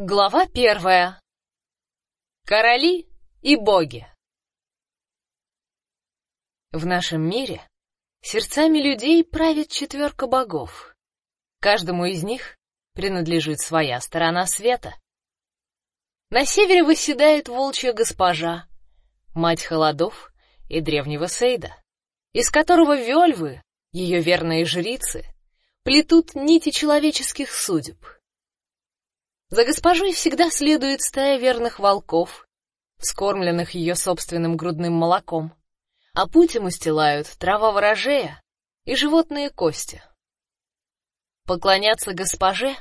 Глава первая. Короли и боги. В нашем мире сердцами людей правит четверка богов. Каждому из них принадлежит своя сторона света. На севере восседает волчья госпожа, мать холодов и древнего Сейда, из которого вельвы, ее верные жрицы, плетут нити человеческих судеб. За госпожой всегда следует стая верных волков, вскормленных ее собственным грудным молоком, а путь им устилают трава ворожея и животные кости. Поклоняться госпоже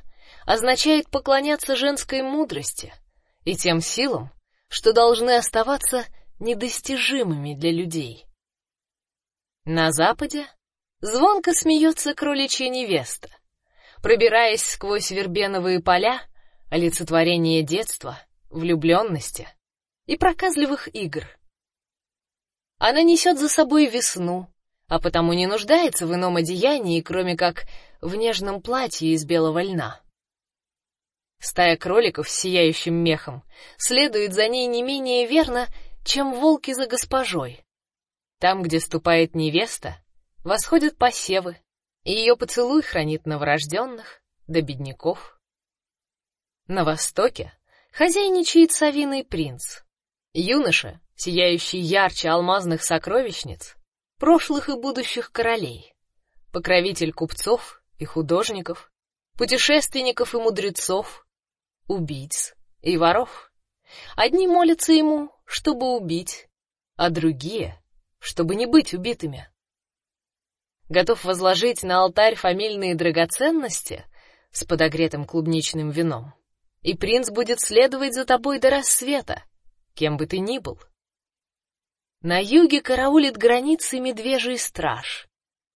означает поклоняться женской мудрости и тем силам, что должны оставаться недостижимыми для людей. На западе звонко смеется кроличья невеста, пробираясь сквозь вербеновые поля олицетворение детства, влюбленности и проказливых игр. Она несет за собой весну, а потому не нуждается в ином одеянии, кроме как в нежном платье из белого льна. Стая кроликов с сияющим мехом следует за ней не менее верно, чем волки за госпожой. Там, где ступает невеста, восходят посевы, и ее поцелуй хранит новорожденных до бедняков. На востоке хозяйничает совиный принц. Юноша, сияющий ярче алмазных сокровищниц, прошлых и будущих королей. Покровитель купцов и художников, путешественников и мудрецов, убийц и воров. Одни молятся ему, чтобы убить, а другие, чтобы не быть убитыми. Готов возложить на алтарь фамильные драгоценности с подогретым клубничным вином и принц будет следовать за тобой до рассвета, кем бы ты ни был. На юге караулит границы медвежий страж,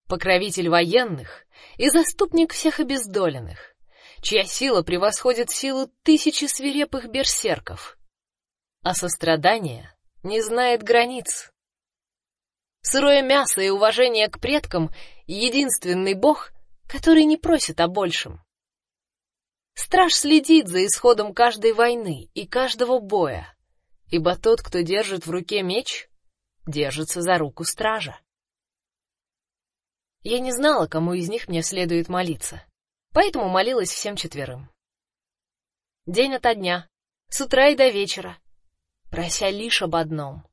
покровитель военных и заступник всех обездоленных, чья сила превосходит силу тысячи свирепых берсерков. А сострадание не знает границ. Сырое мясо и уважение к предкам — единственный бог, который не просит о большем. Страж следит за исходом каждой войны и каждого боя, ибо тот, кто держит в руке меч, держится за руку стража. Я не знала, кому из них мне следует молиться, поэтому молилась всем четверым. День ото дня, с утра и до вечера, прося лишь об одном,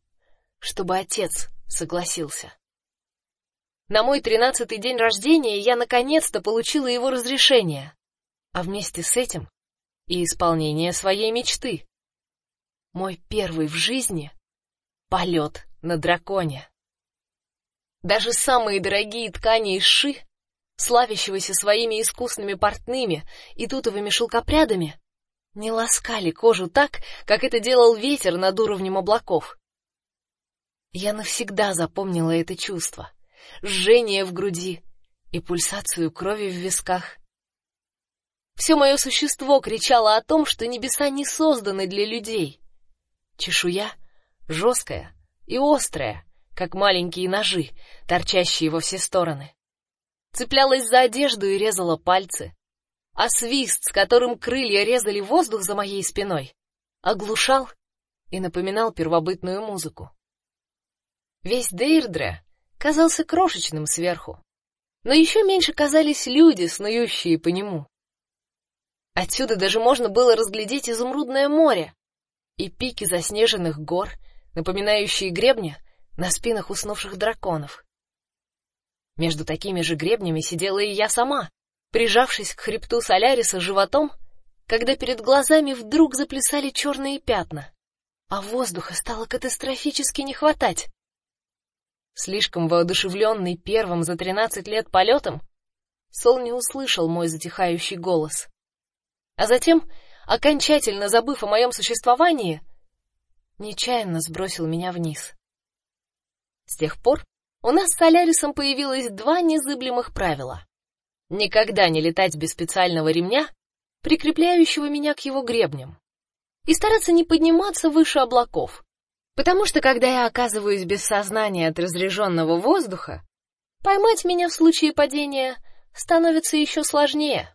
чтобы отец согласился. На мой тринадцатый день рождения я наконец-то получила его разрешение а вместе с этим и исполнение своей мечты. Мой первый в жизни полет на драконе. Даже самые дорогие ткани из ши, славящегося своими искусными портными и тутовыми шелкопрядами, не ласкали кожу так, как это делал ветер над уровнем облаков. Я навсегда запомнила это чувство, жжение в груди и пульсацию крови в висках. Все мое существо кричало о том, что небеса не созданы для людей. Чешуя жесткая и острая, как маленькие ножи, торчащие во все стороны. Цеплялась за одежду и резала пальцы, а свист, с которым крылья резали воздух за моей спиной, оглушал и напоминал первобытную музыку. Весь Дейрдре казался крошечным сверху, но еще меньше казались люди, снующие по нему. Отсюда даже можно было разглядеть изумрудное море и пики заснеженных гор, напоминающие гребни на спинах уснувших драконов. Между такими же гребнями сидела и я сама, прижавшись к хребту Соляриса животом, когда перед глазами вдруг заплясали черные пятна, а воздуха стало катастрофически не хватать. Слишком воодушевленный первым за тринадцать лет полетом, Сол не услышал мой затихающий голос а затем, окончательно забыв о моем существовании, нечаянно сбросил меня вниз. С тех пор у нас с Солярисом появилось два незыблемых правила: никогда не летать без специального ремня, прикрепляющего меня к его гребням, и стараться не подниматься выше облаков, потому что когда я оказываюсь без сознания от разреженного воздуха, поймать меня в случае падения становится еще сложнее.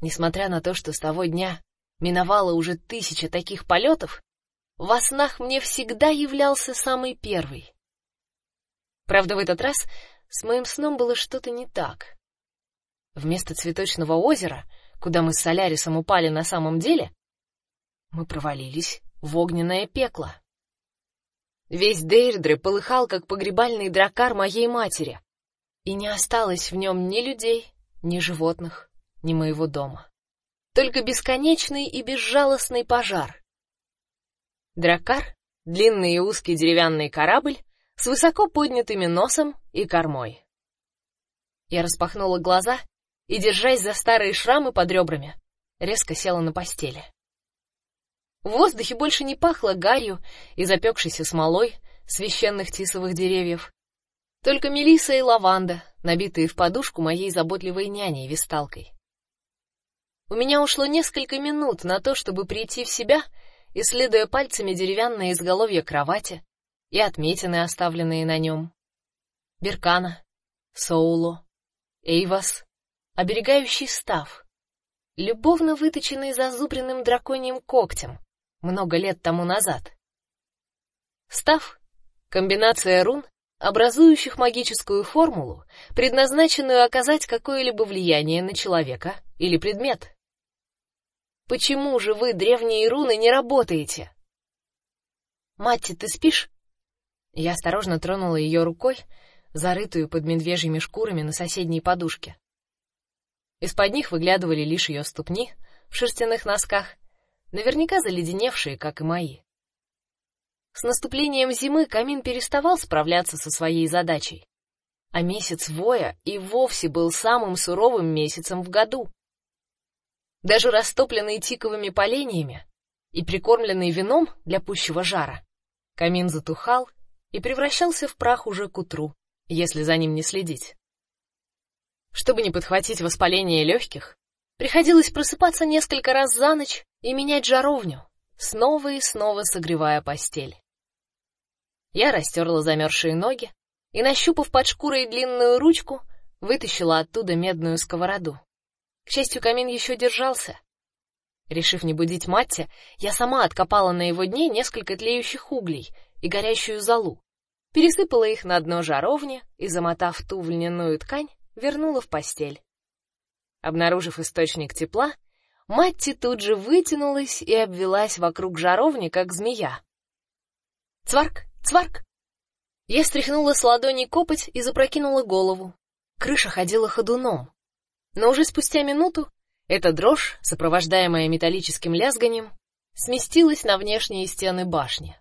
Несмотря на то, что с того дня Миновало уже тысяча таких полетов, во снах мне всегда являлся самый первый. Правда, в этот раз с моим сном было что-то не так. Вместо цветочного озера, куда мы с Солярисом упали на самом деле, мы провалились в огненное пекло. Весь Дейрдре полыхал, как погребальный дракар моей матери, и не осталось в нем ни людей, ни животных, ни моего дома. Только бесконечный и безжалостный пожар. Дракар — длинный и узкий деревянный корабль с высоко поднятыми носом и кормой. Я распахнула глаза и, держась за старые шрамы под ребрами, резко села на постели. В воздухе больше не пахло гарью и запекшейся смолой священных тисовых деревьев. Только мелиса и лаванда, набитые в подушку моей заботливой няней Висталкой. У меня ушло несколько минут на то, чтобы прийти в себя, исследуя пальцами деревянное изголовье кровати и отметины, оставленные на нем. Беркана, Соуло, Эйвас, оберегающий став, любовно выточенный зазубренным драконьим когтем много лет тому назад. Став — комбинация рун, образующих магическую формулу, предназначенную оказать какое-либо влияние на человека или предмет. Почему же вы, древние руны, не работаете? Матти, ты спишь? Я осторожно тронула ее рукой, зарытую под медвежьими шкурами на соседней подушке. Из-под них выглядывали лишь ее ступни в шерстяных носках, наверняка заледеневшие, как и мои. С наступлением зимы камин переставал справляться со своей задачей, а месяц воя и вовсе был самым суровым месяцем в году. Даже растопленный тиковыми поленьями и прикормленный вином для пущего жара, камин затухал и превращался в прах уже к утру, если за ним не следить. Чтобы не подхватить воспаление легких, приходилось просыпаться несколько раз за ночь и менять жаровню, снова и снова согревая постель. Я растерла замерзшие ноги и, нащупав под шкурой длинную ручку, вытащила оттуда медную сковороду. К счастью, камин еще держался. Решив не будить Матти, я сама откопала на его дне несколько тлеющих углей и горящую золу, пересыпала их на дно жаровни и, замотав ту в льняную ткань, вернула в постель. Обнаружив источник тепла, Матти тут же вытянулась и обвелась вокруг жаровни, как змея. Цварк, цварк. Я стряхнула с ладони копоть и запрокинула голову. Крыша ходила ходуном. Но уже спустя минуту эта дрожь, сопровождаемая металлическим лязганием, сместилась на внешние стены башни.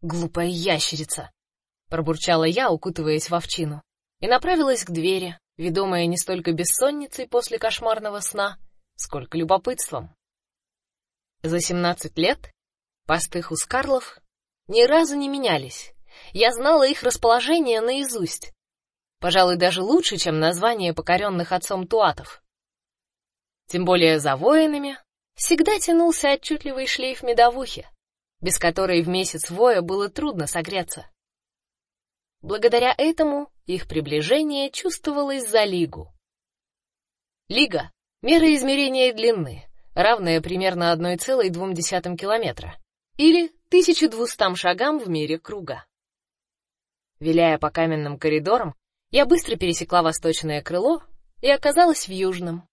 Глупая ящерица, пробурчала я, укутываясь в овчину, и направилась к двери, ведомая не столько бессонницей после кошмарного сна, сколько любопытством. За семнадцать лет посты Хускарлов ни разу не менялись. Я знала их расположение наизусть. Пожалуй, даже лучше, чем название покоренных отцом туатов. Тем более за воинами всегда тянулся отчетливый шлейф медовухи, без которой в месяц воя было трудно согреться. Благодаря этому их приближение чувствовалось за лигу. Лига — мера измерения длины, равная примерно 1,2 километра, или 1200 шагам в мире круга. Виляя по каменным коридорам, я быстро пересекла восточное крыло и оказалась в южном.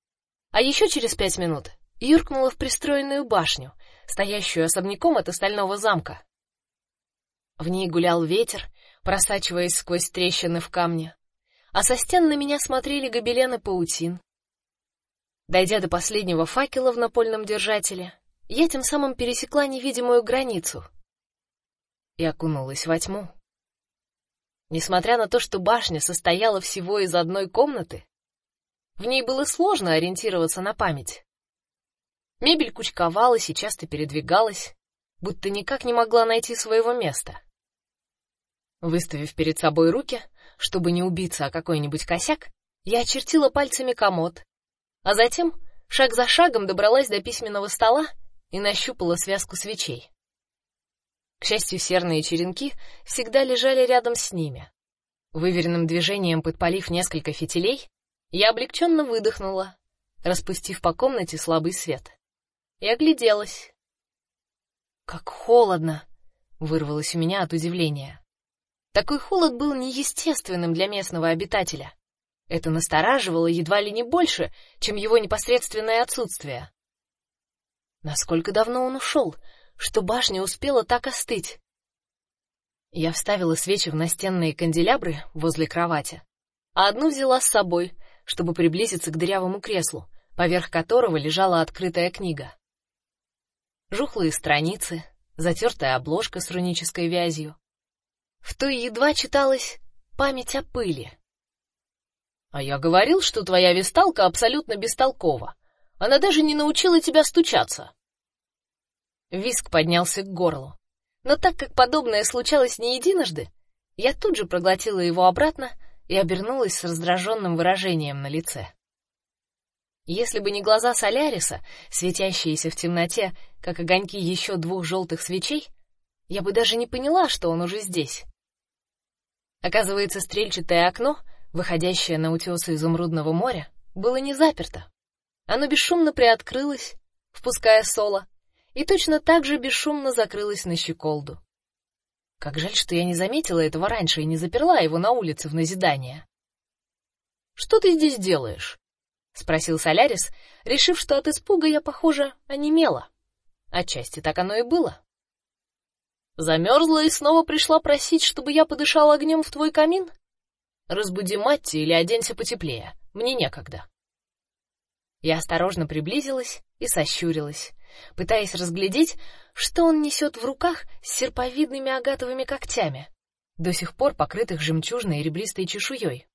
А еще через пять минут юркнула в пристроенную башню, стоящую особняком от остального замка. В ней гулял ветер, просачиваясь сквозь трещины в камне, а со стен на меня смотрели гобелены паутин. Дойдя до последнего факела в напольном держателе, я тем самым пересекла невидимую границу и окунулась во тьму. Несмотря на то, что башня состояла всего из одной комнаты, в ней было сложно ориентироваться на память. Мебель кучковалась и часто передвигалась, будто никак не могла найти своего места. Выставив перед собой руки, чтобы не убиться о какой-нибудь косяк, я очертила пальцами комод, а затем шаг за шагом добралась до письменного стола и нащупала связку свечей. К счастью, серные черенки всегда лежали рядом с ними. Выверенным движением подпалив несколько фитилей, я облегченно выдохнула, распустив по комнате слабый свет. и огляделась. Как холодно, вырвалось у меня от удивления. Такой холод был неестественным для местного обитателя. Это настораживало едва ли не больше, чем его непосредственное отсутствие. Насколько давно он ушел, что башня успела так остыть? Я вставила свечи в настенные канделябры возле кровати, а одну взяла с собой, чтобы приблизиться к дырявому креслу, поверх которого лежала открытая книга. Жухлые страницы, затертая обложка с рунической вязью. В той едва читалась память о пыли. А я говорил, что твоя весталка абсолютно бестолкова. Она даже не научила тебя стучаться. Виск поднялся к горлу. Но так как подобное случалось не единожды, я тут же проглотила его обратно и обернулась с раздраженным выражением на лице. Если бы не глаза Соляриса, светящиеся в темноте, как огоньки еще двух желтых свечей, я бы даже не поняла, что он уже здесь. Оказывается, стрельчатое окно, выходящее на утесы изумрудного моря, было не заперто. Оно бесшумно приоткрылось, впуская Соло, и точно так же бесшумно закрылось на щеколду. Как жаль, что я не заметила этого раньше и не заперла его на улице в назидание. Что ты здесь делаешь? спросил Солярис, решив, что от испуга я, похоже, онемела. Отчасти так оно и было. Замерзла и снова пришла просить, чтобы я подышал огнем в твой камин? Разбуди Матти или оденься потеплее. Мне некогда. Я осторожно приблизилась и сощурилась, пытаясь разглядеть, что он несет в руках с серповидными агатовыми когтями, до сих пор покрытых жемчужной и ребристой чешуей.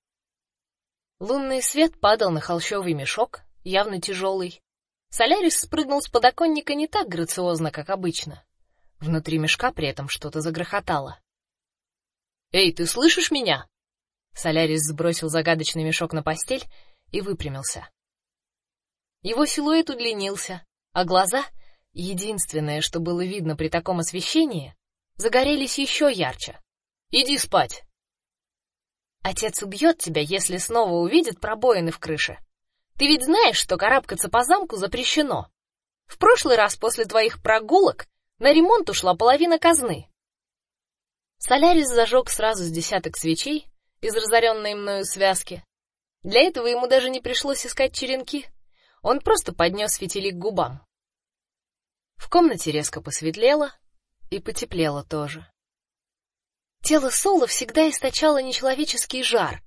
Лунный свет падал на холщовый мешок, явно тяжелый. Солярис спрыгнул с подоконника не так грациозно, как обычно. Внутри мешка при этом что-то загрохотало. Эй, ты слышишь меня? Солярис сбросил загадочный мешок на постель и выпрямился. Его силуэт удлинился, а глаза, единственное, что было видно при таком освещении, загорелись еще ярче. Иди спать. Отец убьет тебя, если снова увидит пробоины в крыше. Ты ведь знаешь, что карабкаться по замку запрещено. В прошлый раз после твоих прогулок на ремонт ушла половина казны. Солярис зажег сразу с десяток свечей из разоренной мною связки. Для этого ему даже не пришлось искать черенки. Он просто поднес фитилек к губам. В комнате резко посветлело и потеплело тоже. Тело Соло всегда источало нечеловеческий жар,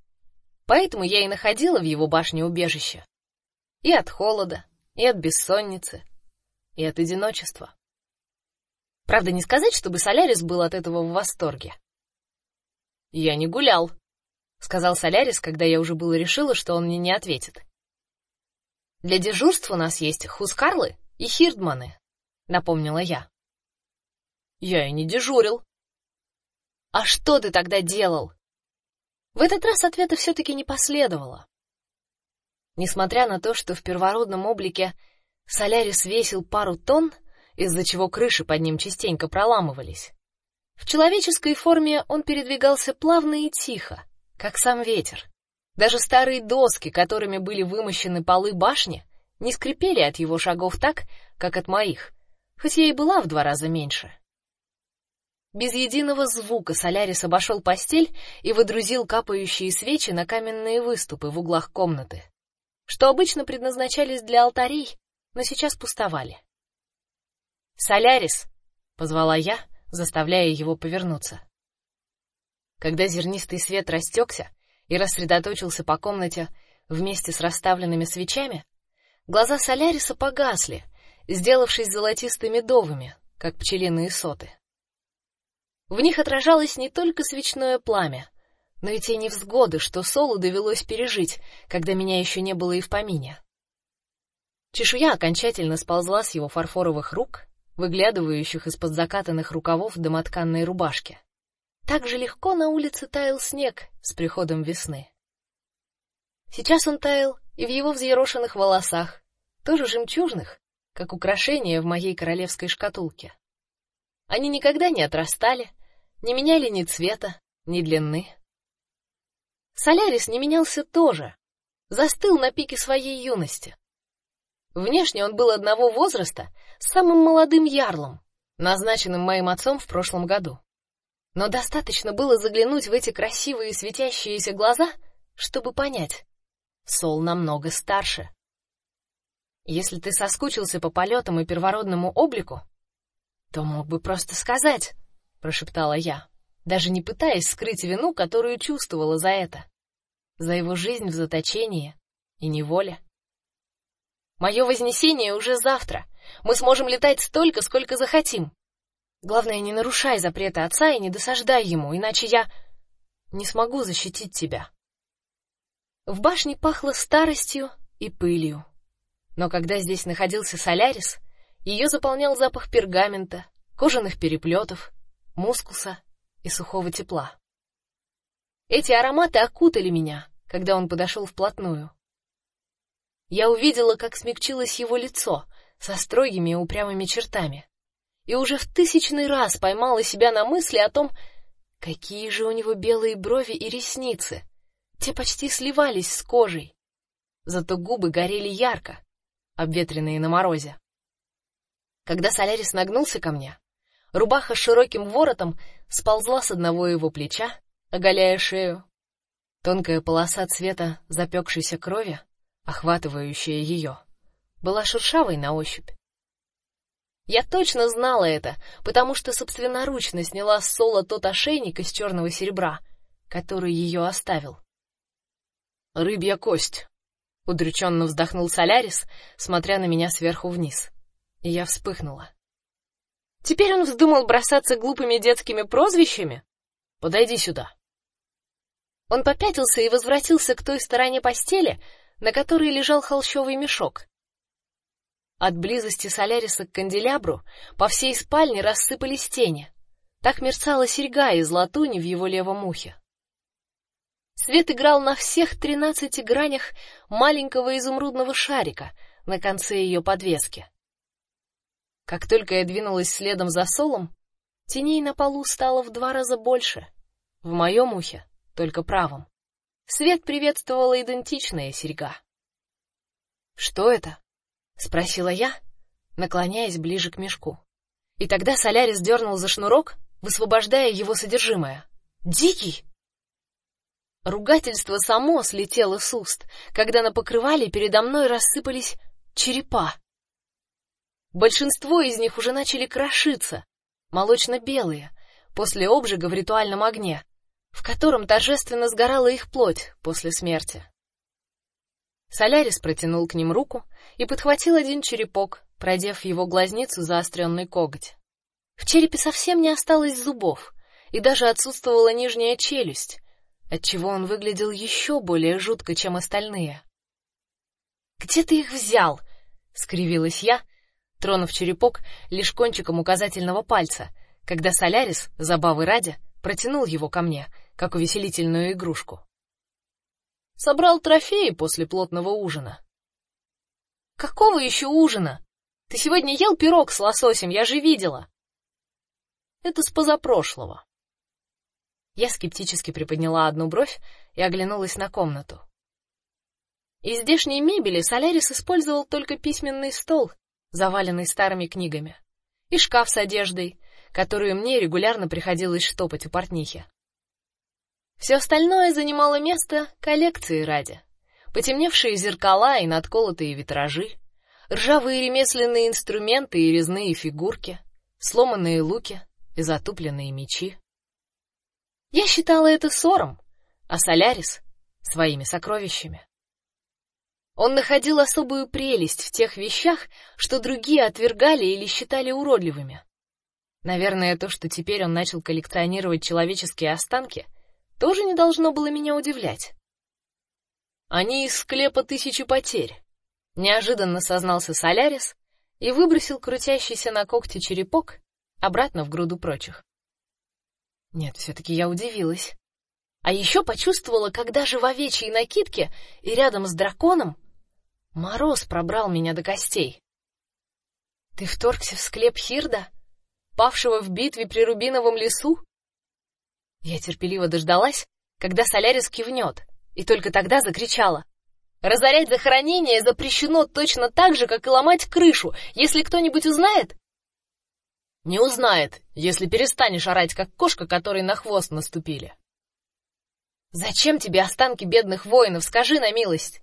поэтому я и находила в его башне убежище. И от холода, и от бессонницы, и от одиночества. Правда, не сказать, чтобы Солярис был от этого в восторге. Я не гулял, сказал Солярис, когда я уже было решила, что он мне не ответит. Для дежурства у нас есть хускарлы и хирдманы, напомнила я. Я и не дежурил, а что ты тогда делал? В этот раз ответа все таки не последовало. Несмотря на то, что в первородном облике Солярис весил пару тонн, из-за чего крыши под ним частенько проламывались, в человеческой форме он передвигался плавно и тихо, как сам ветер. Даже старые доски, которыми были вымощены полы башни, не скрипели от его шагов так, как от моих, хоть я и была в два раза меньше. Без единого звука Солярис обошел постель и выдрузил капающие свечи на каменные выступы в углах комнаты, что обычно предназначались для алтарей, но сейчас пустовали. Солярис, позвала я, заставляя его повернуться. Когда зернистый свет растекся и рассредоточился по комнате вместе с расставленными свечами, глаза Соляриса погасли, сделавшись золотисто-медовыми, как пчелиные соты. В них отражалось не только свечное пламя, но и те невзгоды, что Солу довелось пережить, когда меня еще не было и в помине. Чешуя окончательно сползла с его фарфоровых рук, выглядывающих из-под закатанных рукавов домотканной рубашки. Так же легко на улице таял снег с приходом весны. Сейчас он таял и в его взъерошенных волосах, тоже жемчужных, как украшение в моей королевской шкатулке. Они никогда не отрастали, не меняли ни цвета, ни длины. Солярис не менялся тоже, застыл на пике своей юности. Внешне он был одного возраста с самым молодым ярлом, назначенным моим отцом в прошлом году. Но достаточно было заглянуть в эти красивые светящиеся глаза, чтобы понять, Сол намного старше. Если ты соскучился по полетам и первородному облику, то мог бы просто сказать, прошептала я, даже не пытаясь скрыть вину, которую чувствовала за это, за его жизнь в заточении и неволе. Мое вознесение уже завтра. Мы сможем летать столько, сколько захотим. Главное, не нарушай запреты отца и не досаждай ему, иначе я не смогу защитить тебя. В башне пахло старостью и пылью. Но когда здесь находился Солярис, ее заполнял запах пергамента, кожаных переплетов, мускуса и сухого тепла. Эти ароматы окутали меня, когда он подошел вплотную. Я увидела, как смягчилось его лицо со строгими и упрямыми чертами, и уже в тысячный раз поймала себя на мысли о том, какие же у него белые брови и ресницы. Те почти сливались с кожей, зато губы горели ярко, обветренные на морозе. Когда Солярис нагнулся ко мне, рубаха с широким воротом сползла с одного его плеча, оголяя шею. Тонкая полоса цвета запекшейся крови, охватывающая ее, была шершавой на ощупь. Я точно знала это, потому что собственноручно сняла с Сола тот ошейник из черного серебра, который ее оставил. Рыбья кость, удрученно вздохнул Солярис, смотря на меня сверху вниз. И я вспыхнула. Теперь он вздумал бросаться глупыми детскими прозвищами? Подойди сюда. Он попятился и возвратился к той стороне постели, на которой лежал холщовый мешок. От близости Соляриса к канделябру по всей спальне рассыпались тени. Так мерцала серьга из латуни в его левом ухе. Свет играл на всех тринадцати гранях маленького изумрудного шарика на конце ее подвески. Как только я двинулась следом за Солом, теней на полу стало в два раза больше. В моем ухе только правом. Свет приветствовала идентичная серьга. Что это? Спросила я, наклоняясь ближе к мешку. И тогда Солярис дернул за шнурок, высвобождая его содержимое. Дикий Ругательство само слетело с уст, когда на покрывале передо мной рассыпались черепа. Большинство из них уже начали крошиться, молочно-белые, после обжига в ритуальном огне, в котором торжественно сгорала их плоть после смерти. Солярис протянул к ним руку и подхватил один черепок, продев его глазницу заостренный коготь. В черепе совсем не осталось зубов, и даже отсутствовала нижняя челюсть, отчего он выглядел еще более жутко, чем остальные. Где ты их взял? скривилась я, тронув черепок лишь кончиком указательного пальца, когда Солярис, забавы ради, протянул его ко мне, как увеселительную игрушку. Собрал трофеи после плотного ужина. Какого еще ужина? Ты сегодня ел пирог с лососем, я же видела. Это с позапрошлого. Я скептически приподняла одну бровь и оглянулась на комнату. Из здешней мебели Солярис использовал только письменный стол, заваленный старыми книгами, и шкаф с одеждой, которую мне регулярно приходилось штопать у портнихи. Все остальное занимало место коллекции ради: потемневшие зеркала и надколотые витражи, ржавые ремесленные инструменты и резные фигурки, сломанные луки и затупленные мечи. Я считала это ссором, а Солярис своими сокровищами. Он находил особую прелесть в тех вещах, что другие отвергали или считали уродливыми. Наверное, то, что теперь он начал коллекционировать человеческие останки, тоже не должно было меня удивлять. Они из склепа тысячи потерь. Неожиданно сознался Солярис и выбросил крутящийся на когте черепок обратно в груду прочих. Нет, все таки я удивилась. А еще почувствовала, когда же в овечьей накидке и рядом с драконом мороз пробрал меня до костей. Ты вторгся в склеп Хирда, павшего в битве при Рубиновом лесу? Я терпеливо дождалась, когда Солярис кивнет, и только тогда закричала: Разорять захоронение запрещено точно так же, как и ломать крышу. Если кто-нибудь узнает, не узнает, если перестанешь орать, как кошка, которой на хвост наступили. Зачем тебе останки бедных воинов, скажи на милость?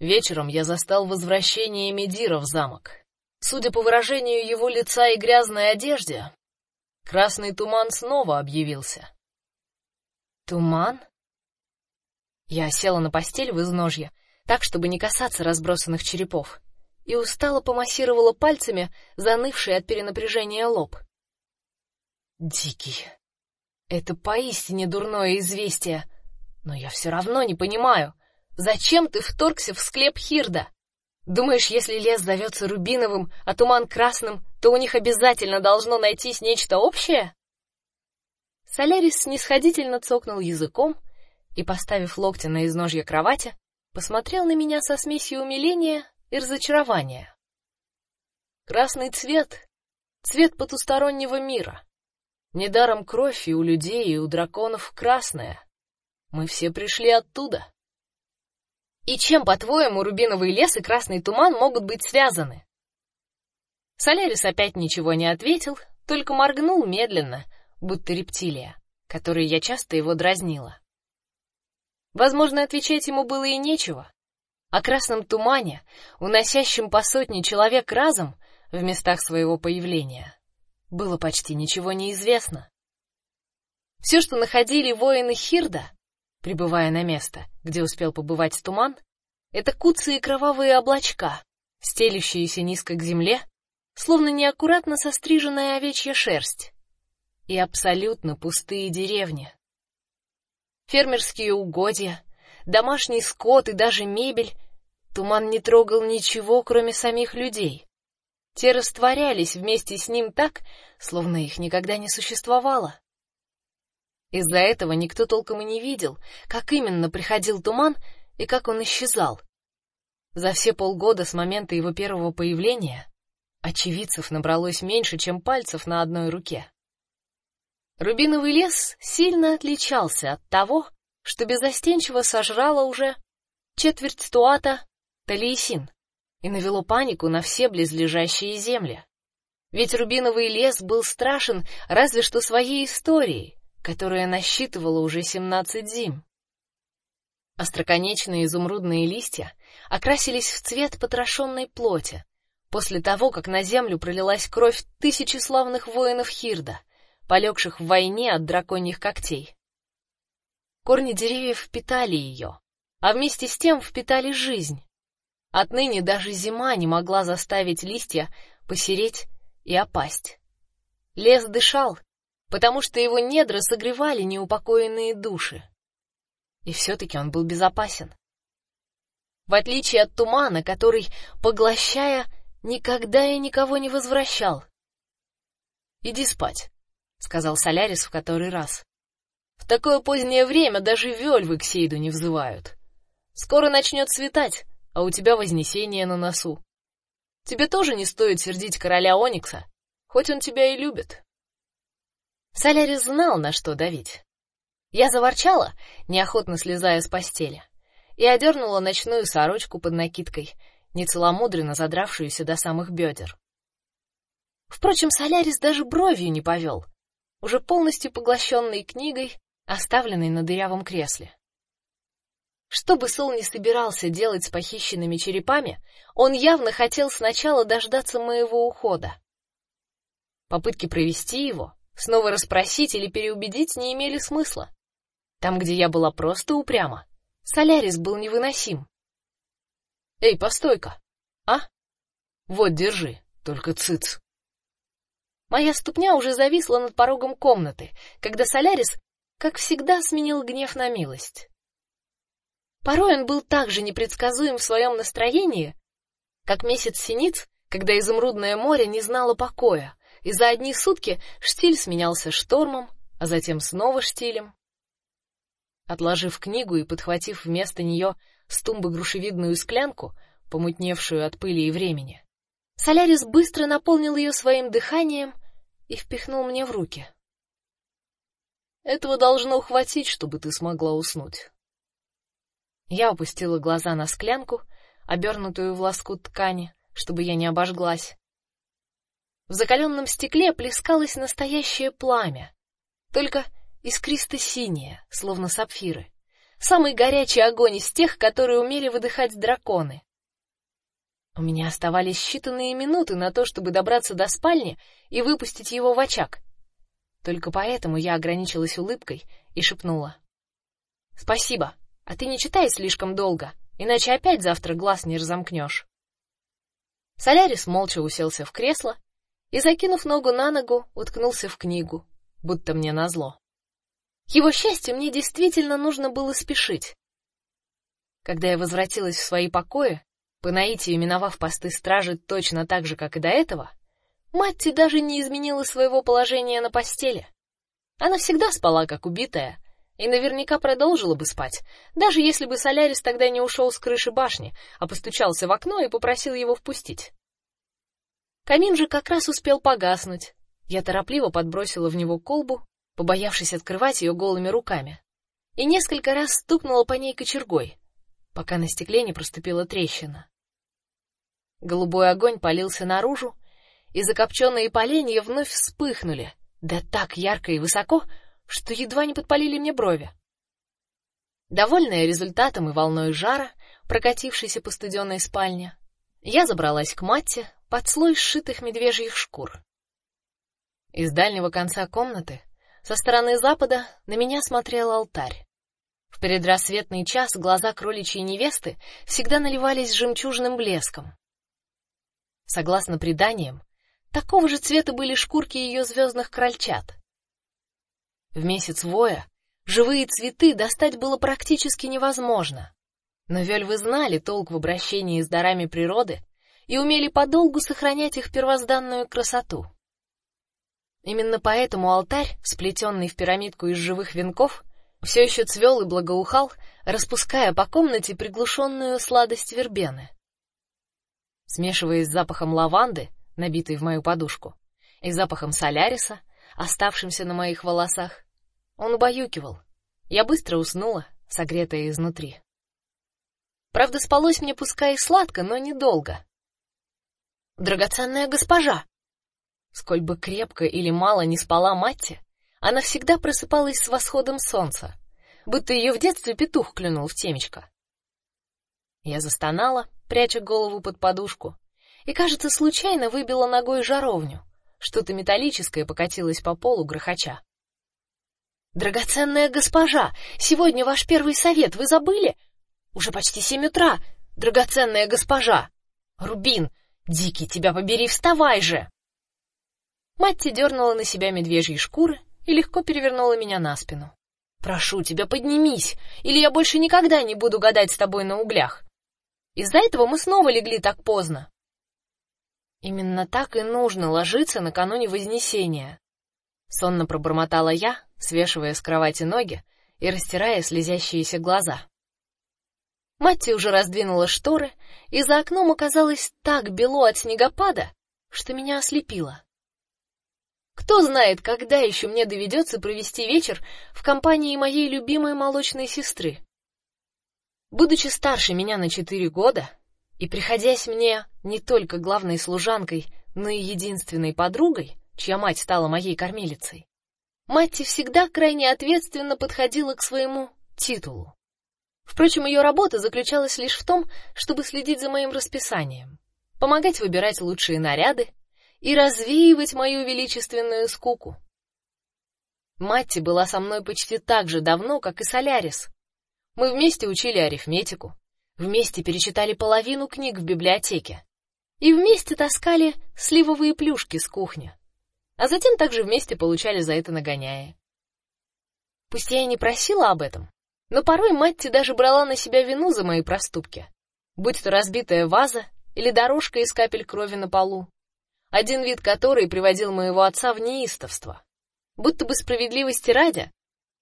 Вечером я застал возвращение Медира в замок. Судя по выражению его лица и грязной одежде, красный туман снова объявился. Туман? Я села на постель в изножье, так чтобы не касаться разбросанных черепов и устало помассировала пальцами занывший от перенапряжения лоб. Дикий. Это поистине дурное известие, но я все равно не понимаю, зачем ты вторгся в склеп Хирда? Думаешь, если лес зовется рубиновым, а туман красным, то у них обязательно должно найтись нечто общее? Солярис снисходительно цокнул языком и, поставив локти на изножье кровати, посмотрел на меня со смесью умиления и разочарования. Красный цвет цвет потустороннего мира. Недаром кровь и у людей, и у драконов красная. Мы все пришли оттуда. И чем, по-твоему, рубиновый лес и красный туман могут быть связаны? Солярис опять ничего не ответил, только моргнул медленно, будто рептилия, которой я часто его дразнила. Возможно, отвечать ему было и нечего. О красном тумане, уносящем по сотне человек разом в местах своего появления, было почти ничего не известно. Все, что находили воины Хирда, прибывая на место, где успел побывать туман, это куцые кровавые облачка, стелющиеся низко к земле, словно неаккуратно состриженная овечья шерсть, и абсолютно пустые деревни. Фермерские угодья, домашний скот и даже мебель, туман не трогал ничего, кроме самих людей. Те растворялись вместе с ним так, словно их никогда не существовало. Из-за этого никто толком и не видел, как именно приходил туман и как он исчезал. За все полгода с момента его первого появления очевидцев набралось меньше, чем пальцев на одной руке. Рубиновый лес сильно отличался от того, что безостенчиво сожрало уже четверть туата Талиесин и навело панику на все близлежащие земли. Ведь рубиновый лес был страшен разве что своей историей, которая насчитывала уже семнадцать зим. Остроконечные изумрудные листья окрасились в цвет потрошенной плоти после того, как на землю пролилась кровь тысячи славных воинов Хирда, полегших в войне от драконьих когтей. Корни деревьев впитали ее, а вместе с тем впитали жизнь. Отныне даже зима не могла заставить листья посереть и опасть. Лес дышал, потому что его недра согревали неупокоенные души. И все-таки он был безопасен. В отличие от тумана, который, поглощая, никогда и никого не возвращал. Иди спать, сказал Солярис в который раз. В такое позднее время даже вельвы к Сейду не взывают. Скоро начнет светать, а у тебя вознесение на носу. Тебе тоже не стоит сердить короля Оникса, хоть он тебя и любит. Солярис знал, на что давить. Я заворчала, неохотно слезая с постели, и одернула ночную сорочку под накидкой, нецеломудренно задравшуюся до самых бедер. Впрочем, Солярис даже бровью не повел, уже полностью поглощенный книгой оставленный на дырявом кресле. Что бы Сол не собирался делать с похищенными черепами, он явно хотел сначала дождаться моего ухода. Попытки провести его, снова расспросить или переубедить не имели смысла. Там, где я была просто упряма, Солярис был невыносим. Эй, постой-ка. А? Вот, держи, только цыц. Моя ступня уже зависла над порогом комнаты, когда Солярис как всегда, сменил гнев на милость. Порой он был так же непредсказуем в своем настроении, как месяц синиц, когда изумрудное море не знало покоя, и за одни сутки штиль сменялся штормом, а затем снова штилем. Отложив книгу и подхватив вместо нее с тумбы грушевидную склянку, помутневшую от пыли и времени, Солярис быстро наполнил ее своим дыханием и впихнул мне в руки. Этого должно хватить, чтобы ты смогла уснуть. Я опустила глаза на склянку, обернутую в лоскут ткани, чтобы я не обожглась. В закаленном стекле плескалось настоящее пламя, только искристо-синее, словно сапфиры. Самый горячий огонь из тех, которые умели выдыхать драконы. У меня оставались считанные минуты на то, чтобы добраться до спальни и выпустить его в очаг. Только поэтому я ограничилась улыбкой и шепнула: "Спасибо. А ты не читай слишком долго, иначе опять завтра глаз не разомкнешь". Солярис молча уселся в кресло и, закинув ногу на ногу, уткнулся в книгу, будто мне назло. Его счастью мне действительно нужно было спешить. Когда я возвратилась в свои покои, по наитию именовав посты стражи точно так же, как и до этого, Матти даже не изменила своего положения на постели. Она всегда спала как убитая и наверняка продолжила бы спать, даже если бы Солярис тогда не ушел с крыши башни, а постучался в окно и попросил его впустить. Камин же как раз успел погаснуть. Я торопливо подбросила в него колбу, побоявшись открывать ее голыми руками, и несколько раз стукнула по ней кочергой пока на стекле не проступила трещина. Голубой огонь полился наружу, и закопченные поленья вновь вспыхнули, да так ярко и высоко, что едва не подпалили мне брови. Довольная результатом и волной жара, прокатившейся по студенной спальне, я забралась к Матте под слой сшитых медвежьих шкур. Из дальнего конца комнаты, со стороны запада, на меня смотрел алтарь. В предрассветный час глаза кроличьей невесты всегда наливались жемчужным блеском. Согласно преданиям, такого же цвета были шкурки ее звездных крольчат. В месяц воя живые цветы достать было практически невозможно. Но вельвы знали толк в обращении с дарами природы и умели подолгу сохранять их первозданную красоту. Именно поэтому алтарь, сплетенный в пирамидку из живых венков, все еще цвел и благоухал, распуская по комнате приглушенную сладость вербены. Смешиваясь с запахом лаванды, набитой в мою подушку, и запахом соляриса, оставшимся на моих волосах, он убаюкивал. Я быстро уснула, согретая изнутри. Правда, спалось мне пускай и сладко, но недолго. Драгоценная госпожа, сколь бы крепко или мало не спала Матти, она всегда просыпалась с восходом солнца, будто ее в детстве петух клюнул в темечко. Я застонала, пряча голову под подушку, и, кажется, случайно выбила ногой жаровню. Что-то металлическое покатилось по полу, грохоча. Драгоценная госпожа, сегодня ваш первый совет, вы забыли? Уже почти семь утра. Драгоценная госпожа. Рубин, дикий, тебя побери, вставай же. Матти дернула на себя медвежьи шкуры, и легко перевернула меня на спину. Прошу тебя, поднимись, или я больше никогда не буду гадать с тобой на углях. Из-за этого мы снова легли так поздно. Именно так и нужно ложиться накануне Вознесения. Сонно пробормотала я, свешивая с кровати ноги и растирая слезящиеся глаза. Матти уже раздвинула шторы, и за окном оказалось так бело от снегопада, что меня ослепило. Кто знает, когда еще мне доведется провести вечер в компании моей любимой молочной сестры. Будучи старше меня на четыре года и приходясь мне не только главной служанкой, но и единственной подругой, чья мать стала моей кормилицей, Матти всегда крайне ответственно подходила к своему титулу. Впрочем, ее работа заключалась лишь в том, чтобы следить за моим расписанием, помогать выбирать лучшие наряды и развеивать мою величественную скуку. Матти была со мной почти так же давно, как и Солярис. Мы вместе учили арифметику, вместе перечитали половину книг в библиотеке и вместе таскали сливовые плюшки с кухни, а затем также вместе получали за это нагоняя. Пусть я и не просила об этом, но порой Матти даже брала на себя вину за мои проступки, будь то разбитая ваза или дорожка из капель крови на полу один вид которой приводил моего отца в неистовство. Будто бы справедливости ради,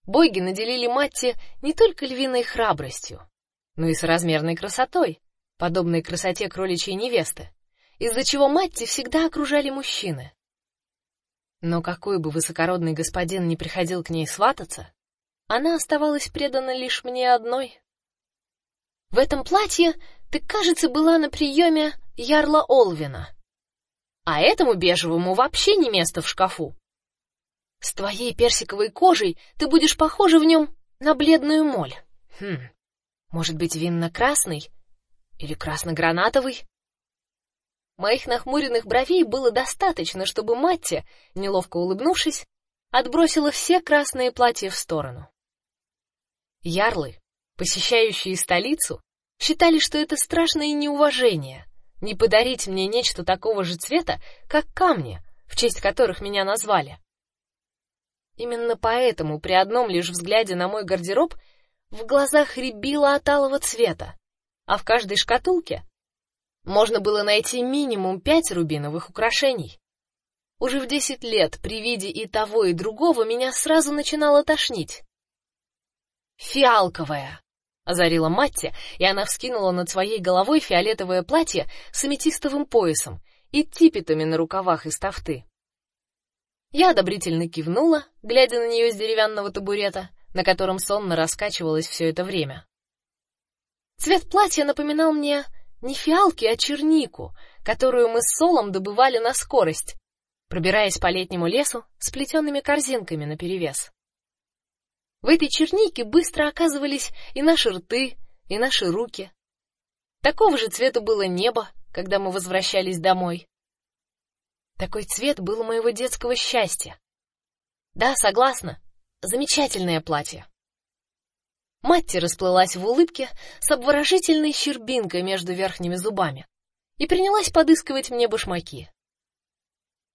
боги наделили Матти не только львиной храбростью, но и соразмерной красотой, подобной красоте кроличьей невесты, из-за чего Матти всегда окружали мужчины. Но какой бы высокородный господин ни приходил к ней свататься, она оставалась предана лишь мне одной. В этом платье ты, кажется, была на приеме Ярла Олвина. А этому бежевому вообще не место в шкафу. С твоей персиковой кожей ты будешь похожа в нем на бледную моль. Хм. Может быть, винно-красный или красно-гранатовый? Моих нахмуренных бровей было достаточно, чтобы Матти, неловко улыбнувшись, отбросила все красные платья в сторону. Ярлы, посещающие столицу, считали, что это страшное неуважение не подарить мне нечто такого же цвета, как камни, в честь которых меня назвали. Именно поэтому при одном лишь взгляде на мой гардероб в глазах рябило от алого цвета, а в каждой шкатулке можно было найти минимум пять рубиновых украшений. Уже в десять лет при виде и того, и другого меня сразу начинало тошнить. Фиалковая, озарила Матти, и она вскинула над своей головой фиолетовое платье с аметистовым поясом и типетами на рукавах из тафты. Я одобрительно кивнула, глядя на нее с деревянного табурета, на котором сонно раскачивалась все это время. Цвет платья напоминал мне не фиалки, а чернику, которую мы с Солом добывали на скорость, пробираясь по летнему лесу с плетеными корзинками наперевес. В этой чернике быстро оказывались и наши рты, и наши руки. Такого же цвета было небо, когда мы возвращались домой. Такой цвет был моего детского счастья. Да, согласна. Замечательное платье. Матти расплылась в улыбке с обворожительной щербинкой между верхними зубами и принялась подыскивать мне башмаки.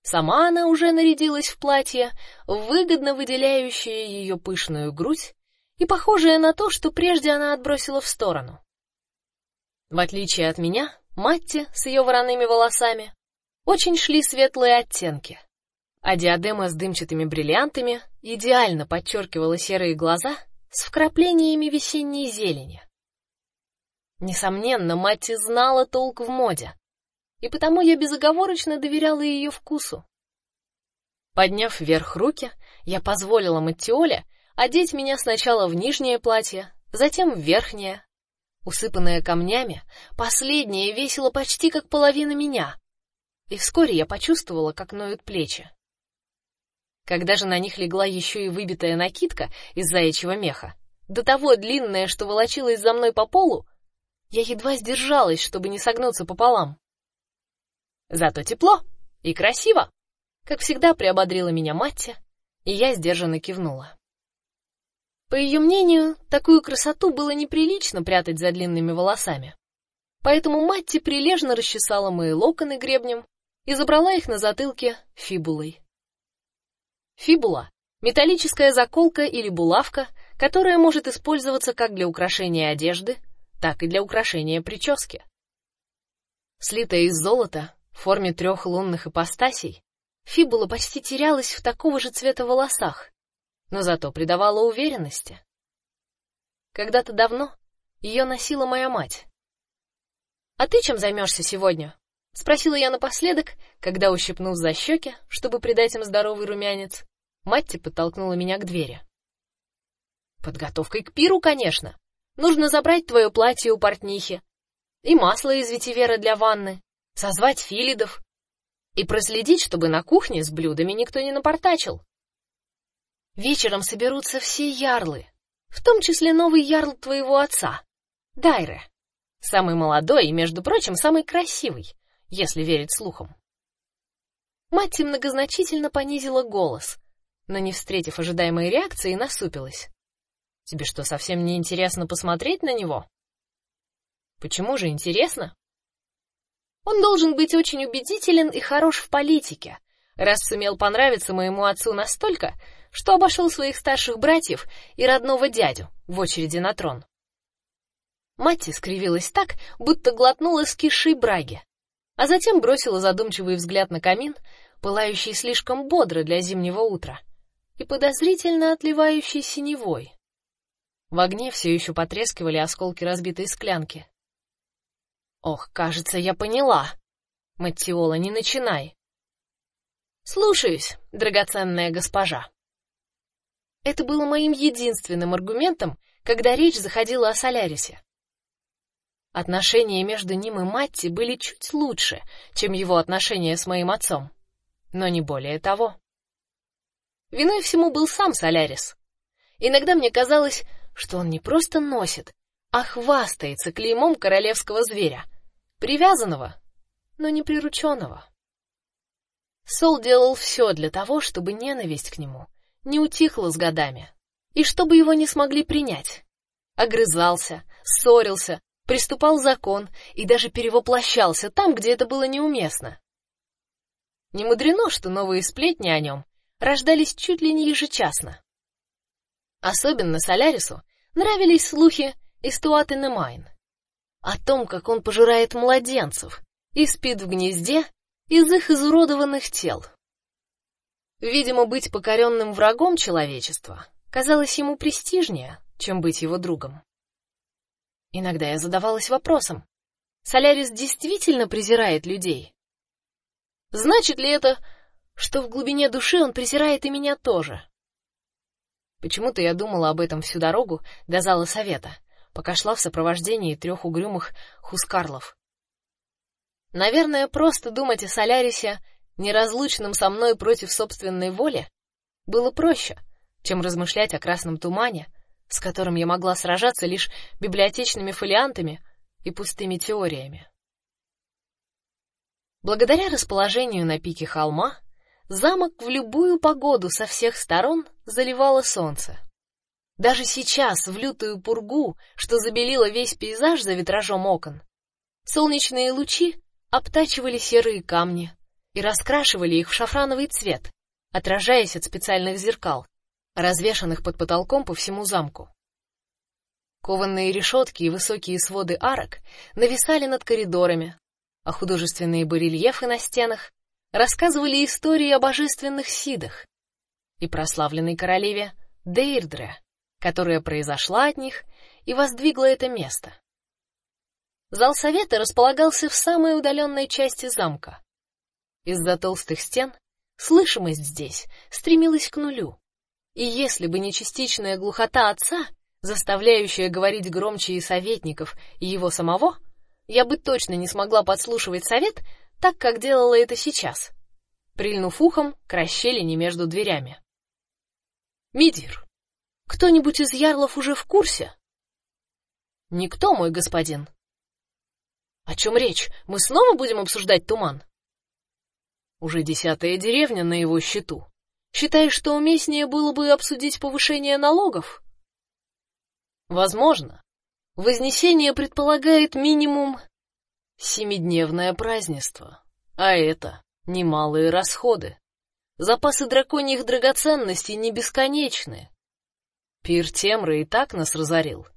Сама она уже нарядилась в платье, выгодно выделяющее ее пышную грудь и похожее на то, что прежде она отбросила в сторону. В отличие от меня, Матти с ее вороными волосами очень шли светлые оттенки, а диадема с дымчатыми бриллиантами идеально подчеркивала серые глаза с вкраплениями весенней зелени. Несомненно, Матти знала толк в моде, и потому я безоговорочно доверяла ее вкусу. Подняв вверх руки, я позволила Маттиоле одеть меня сначала в нижнее платье, затем в верхнее. Усыпанное камнями, последнее весило почти как половина меня, и вскоре я почувствовала, как ноют плечи. Когда же на них легла еще и выбитая накидка из заячьего меха, до того длинная, что волочилась за мной по полу, я едва сдержалась, чтобы не согнуться пополам. Зато тепло и красиво. Как всегда приободрила меня Матти, и я сдержанно кивнула. По ее мнению, такую красоту было неприлично прятать за длинными волосами. Поэтому Матти прилежно расчесала мои локоны гребнем и забрала их на затылке фибулой. Фибула металлическая заколка или булавка, которая может использоваться как для украшения одежды, так и для украшения прически. Слитая из золота, в форме трех лунных ипостасей, фибула почти терялась в такого же цвета волосах, но зато придавала уверенности. Когда-то давно ее носила моя мать. А ты чем займешься сегодня? спросила я напоследок, когда ущипнув за щеки, чтобы придать им здоровый румянец, Матти подтолкнула меня к двери. Подготовкой к пиру, конечно. Нужно забрать твое платье у портнихи и масло из ветивера для ванны, созвать филидов и проследить, чтобы на кухне с блюдами никто не напортачил. Вечером соберутся все ярлы, в том числе новый ярл твоего отца, Дайре, самый молодой и, между прочим, самый красивый, если верить слухам. Мать многозначительно понизила голос, но не встретив ожидаемой реакции, насупилась. Тебе что, совсем не интересно посмотреть на него? Почему же интересно? Он должен быть очень убедителен и хорош в политике, раз сумел понравиться моему отцу настолько, что обошел своих старших братьев и родного дядю в очереди на трон. Мать скривилась так, будто глотнула скисшей браги, а затем бросила задумчивый взгляд на камин, пылающий слишком бодро для зимнего утра, и подозрительно отливающий синевой. В огне все еще потрескивали осколки разбитой склянки. Ох, кажется, я поняла. Маттиола, не начинай. Слушаюсь, драгоценная госпожа. Это было моим единственным аргументом, когда речь заходила о Солярисе. Отношения между ним и Матти были чуть лучше, чем его отношения с моим отцом, но не более того. Виной всему был сам Солярис. Иногда мне казалось, что он не просто носит, а хвастается клеймом королевского зверя, привязанного, но не прирученного. Сол делал все для того, чтобы ненависть к нему не утихла с годами, и чтобы его не смогли принять. Огрызался, ссорился, приступал закон и даже перевоплощался там, где это было неуместно. Не мудрено, что новые сплетни о нем рождались чуть ли не ежечасно. Особенно Солярису нравились слухи из Туатенемайн о том, как он пожирает младенцев и спит в гнезде из их изуродованных тел. Видимо, быть покоренным врагом человечества казалось ему престижнее, чем быть его другом. Иногда я задавалась вопросом: Солярис действительно презирает людей? Значит ли это, что в глубине души он презирает и меня тоже? Почему-то я думала об этом всю дорогу до зала совета, пока шла в сопровождении трех угрюмых хускарлов. Наверное, просто думать о Солярисе, неразлучном со мной против собственной воли, было проще, чем размышлять о красном тумане, с которым я могла сражаться лишь библиотечными фолиантами и пустыми теориями. Благодаря расположению на пике холма, замок в любую погоду со всех сторон заливало солнце. Даже сейчас, в лютую пургу, что забелило весь пейзаж за витражом окон, солнечные лучи обтачивали серые камни и раскрашивали их в шафрановый цвет, отражаясь от специальных зеркал, развешанных под потолком по всему замку. Кованые решетки и высокие своды арок нависали над коридорами, а художественные барельефы на стенах рассказывали истории о божественных сидах и прославленной королеве Дейрдре, которая произошла от них и воздвигла это место. Зал совета располагался в самой удаленной части замка. Из-за толстых стен слышимость здесь стремилась к нулю. И если бы не частичная глухота отца, заставляющая говорить громче и советников, и его самого, я бы точно не смогла подслушивать совет так, как делала это сейчас, прильнув ухом к расщелине между дверями. Мидир, кто-нибудь из ярлов уже в курсе? Никто, мой господин. О чем речь? Мы снова будем обсуждать туман? Уже десятая деревня на его счету. Считаешь, что уместнее было бы обсудить повышение налогов? Возможно. Вознесение предполагает минимум семидневное празднество, а это немалые расходы. Запасы драконьих драгоценностей не бесконечны. Пир Темры и так нас разорил.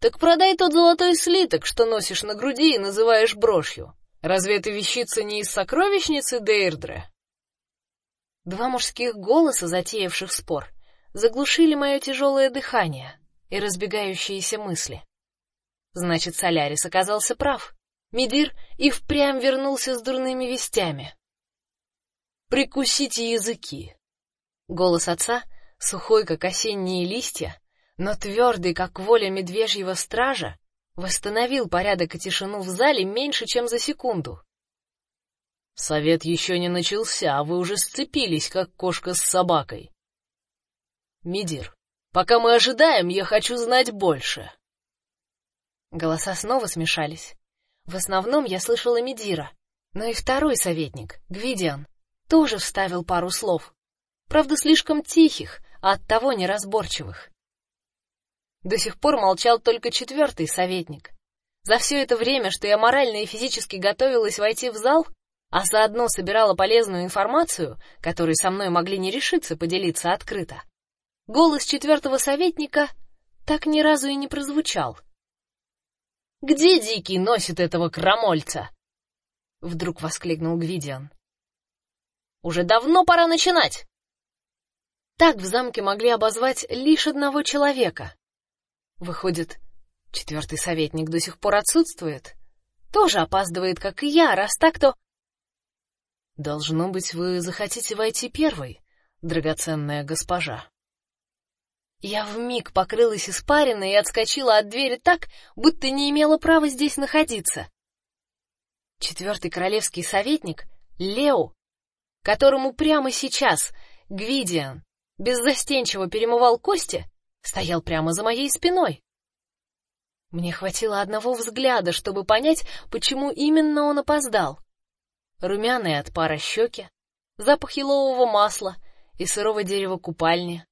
Так продай тот золотой слиток, что носишь на груди и называешь брошью. Разве эта вещица не из сокровищницы Дейрдре? Два мужских голоса, затеявших спор, заглушили мое тяжелое дыхание и разбегающиеся мысли. Значит, Солярис оказался прав. Медир и впрямь вернулся с дурными вестями. Прикусите языки. Голос отца, сухой как осенние листья, но твердый, как воля медвежьего стража, восстановил порядок и тишину в зале меньше, чем за секунду. Совет еще не начался, а вы уже сцепились, как кошка с собакой. Мидир, пока мы ожидаем, я хочу знать больше. Голоса снова смешались. В основном я слышала Мидира, но и второй советник, Гвидиан, тоже вставил пару слов. Правда, слишком тихих, а оттого неразборчивых. До сих пор молчал только четвертый советник. За все это время, что я морально и физически готовилась войти в зал, а заодно собирала полезную информацию, которой со мной могли не решиться поделиться открыто. Голос четвертого советника так ни разу и не прозвучал. Где дикий носит этого крамольца? Вдруг воскликнул Гвидиан. Уже давно пора начинать. Так в замке могли обозвать лишь одного человека. Выходит, четвертый советник до сих пор отсутствует. Тоже опаздывает, как и я, раз так, то... Должно быть, вы захотите войти первой, драгоценная госпожа. Я вмиг покрылась испариной и отскочила от двери так, будто не имела права здесь находиться. Четвертый королевский советник Лео, которому прямо сейчас Гвидиан беззастенчиво перемывал кости, стоял прямо за моей спиной. Мне хватило одного взгляда, чтобы понять, почему именно он опоздал. Румяные от пара щеки, запах елового масла и сырого дерева купальни,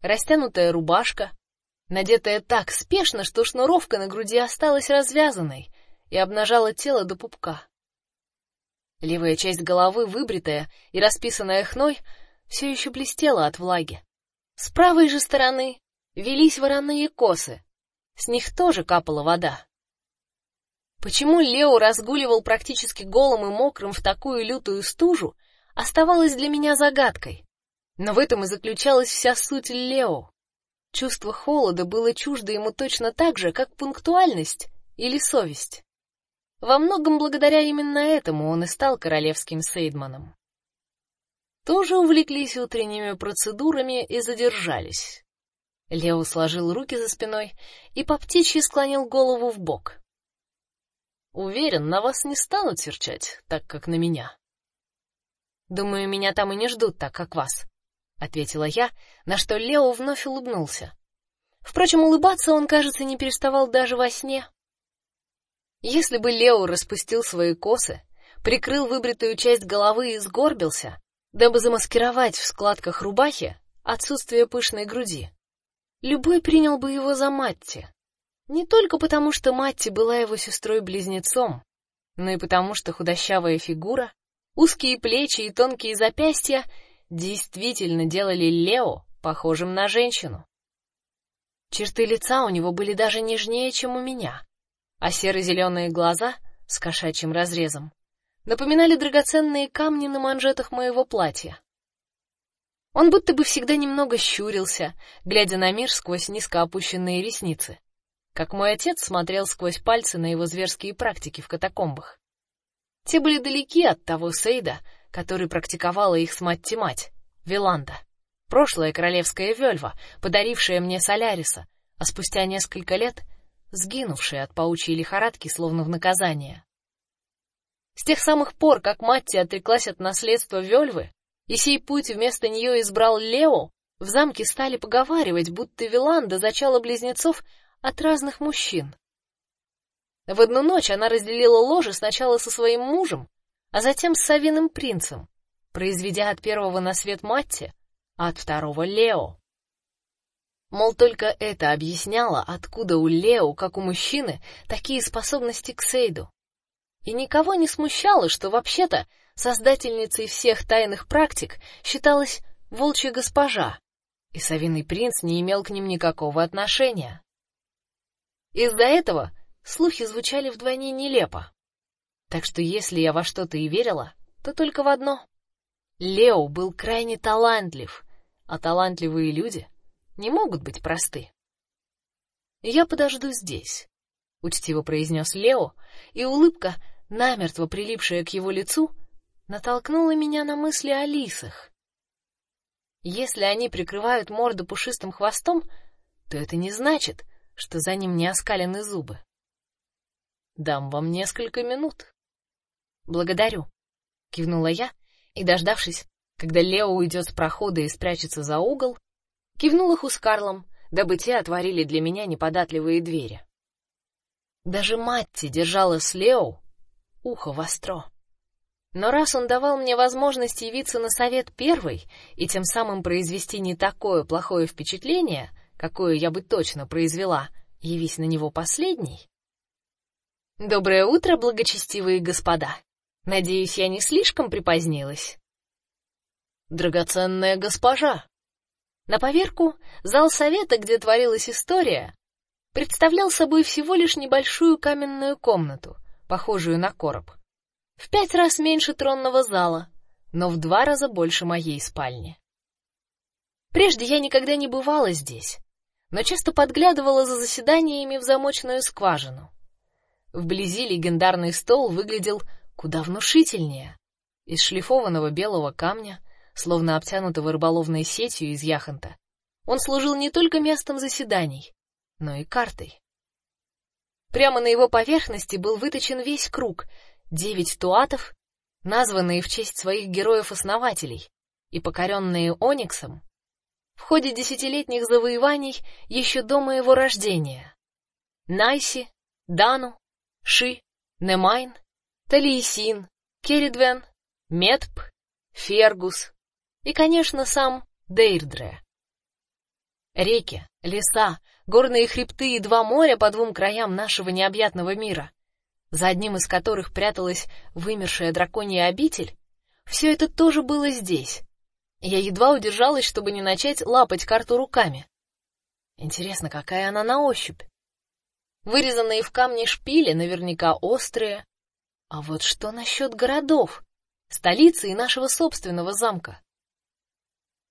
растянутая рубашка, надетая так спешно, что шнуровка на груди осталась развязанной и обнажала тело до пупка. Левая часть головы, выбритая и расписанная хной, все еще блестела от влаги. С правой же стороны велись вороные косы. С них тоже капала вода. Почему Лео разгуливал практически голым и мокрым в такую лютую стужу, оставалось для меня загадкой. Но в этом и заключалась вся суть Лео. Чувство холода было чуждо ему точно так же, как пунктуальность или совесть. Во многом благодаря именно этому он и стал королевским сейдманом. Тоже увлеклись утренними процедурами и задержались. Лео сложил руки за спиной и по птичьи склонил голову в бок. Уверен, на вас не станут серчать, так как на меня. Думаю, меня там и не ждут так, как вас, ответила я, на что Лео вновь улыбнулся. Впрочем, улыбаться он, кажется, не переставал даже во сне. Если бы Лео распустил свои косы, прикрыл выбритую часть головы и сгорбился, дабы замаскировать в складках рубахи отсутствие пышной груди, любой принял бы его за Матти. Не только потому, что Матти была его сестрой-близнецом, но и потому, что худощавая фигура, узкие плечи и тонкие запястья действительно делали Лео похожим на женщину. Черты лица у него были даже нежнее, чем у меня, а серо-зеленые глаза с кошачьим разрезом напоминали драгоценные камни на манжетах моего платья. Он будто бы всегда немного щурился, глядя на мир сквозь низко опущенные ресницы, как мой отец смотрел сквозь пальцы на его зверские практики в катакомбах. Те были далеки от того Сейда, который практиковала их с мать-мать, Виланда, прошлая королевская вельва, подарившая мне Соляриса, а спустя несколько лет сгинувшая от паучьей лихорадки словно в наказание. С тех самых пор, как Матти отреклась от наследства Вельвы, и сей путь вместо нее избрал Лео, в замке стали поговаривать, будто Виланда зачала близнецов от разных мужчин. В одну ночь она разделила ложе сначала со своим мужем, а затем с Савиным принцем, произведя от первого на свет Матти, а от второго Лео. Мол, только это объясняло, откуда у Лео, как у мужчины, такие способности к Сейду. И никого не смущало, что вообще-то создательницей всех тайных практик считалась волчья госпожа, и Савиный принц не имел к ним никакого отношения. Из-за этого слухи звучали вдвойне нелепо. Так что если я во что-то и верила, то только в одно. Лео был крайне талантлив, а талантливые люди не могут быть просты. Я подожду здесь, учтиво произнес Лео, и улыбка, намертво прилипшая к его лицу, натолкнула меня на мысли о лисах. Если они прикрывают морду пушистым хвостом, то это не значит, что за ним не оскалены зубы. Дам вам несколько минут. Благодарю, кивнула я и, дождавшись, когда Лео уйдет с прохода и спрячется за угол, кивнула Хускарлом, дабы те отворили для меня неподатливые двери. Даже Матти держала с Лео ухо востро. Но раз он давал мне возможность явиться на совет первой и тем самым произвести не такое плохое впечатление, какое я бы точно произвела, явись на него последней. Доброе утро, благочестивые господа. Надеюсь, я не слишком припозднилась. Драгоценная госпожа. На поверку зал совета, где творилась история, представлял собой всего лишь небольшую каменную комнату, похожую на короб в пять раз меньше тронного зала, но в два раза больше моей спальни. Прежде я никогда не бывала здесь, но часто подглядывала за заседаниями в замочную скважину. Вблизи легендарный стол выглядел куда внушительнее. Из шлифованного белого камня, словно обтянутого рыболовной сетью из яхонта, Он служил не только местом заседаний, но и картой. Прямо на его поверхности был выточен весь круг, девять туатов, названные в честь своих героев-основателей и покоренные Ониксом в ходе десятилетних завоеваний еще до моего рождения. Найси, Дану, Ши, Немайн, Талиесин, Керидвен, Метп, Фергус и, конечно, сам Дейрдре. Реки, леса, горные хребты и два моря по двум краям нашего необъятного мира, за одним из которых пряталась вымершая драконья обитель, все это тоже было здесь. Я едва удержалась, чтобы не начать лапать карту руками. Интересно, какая она на ощупь. Вырезанные в камне шпили наверняка острые. А вот что насчет городов, столицы и нашего собственного замка?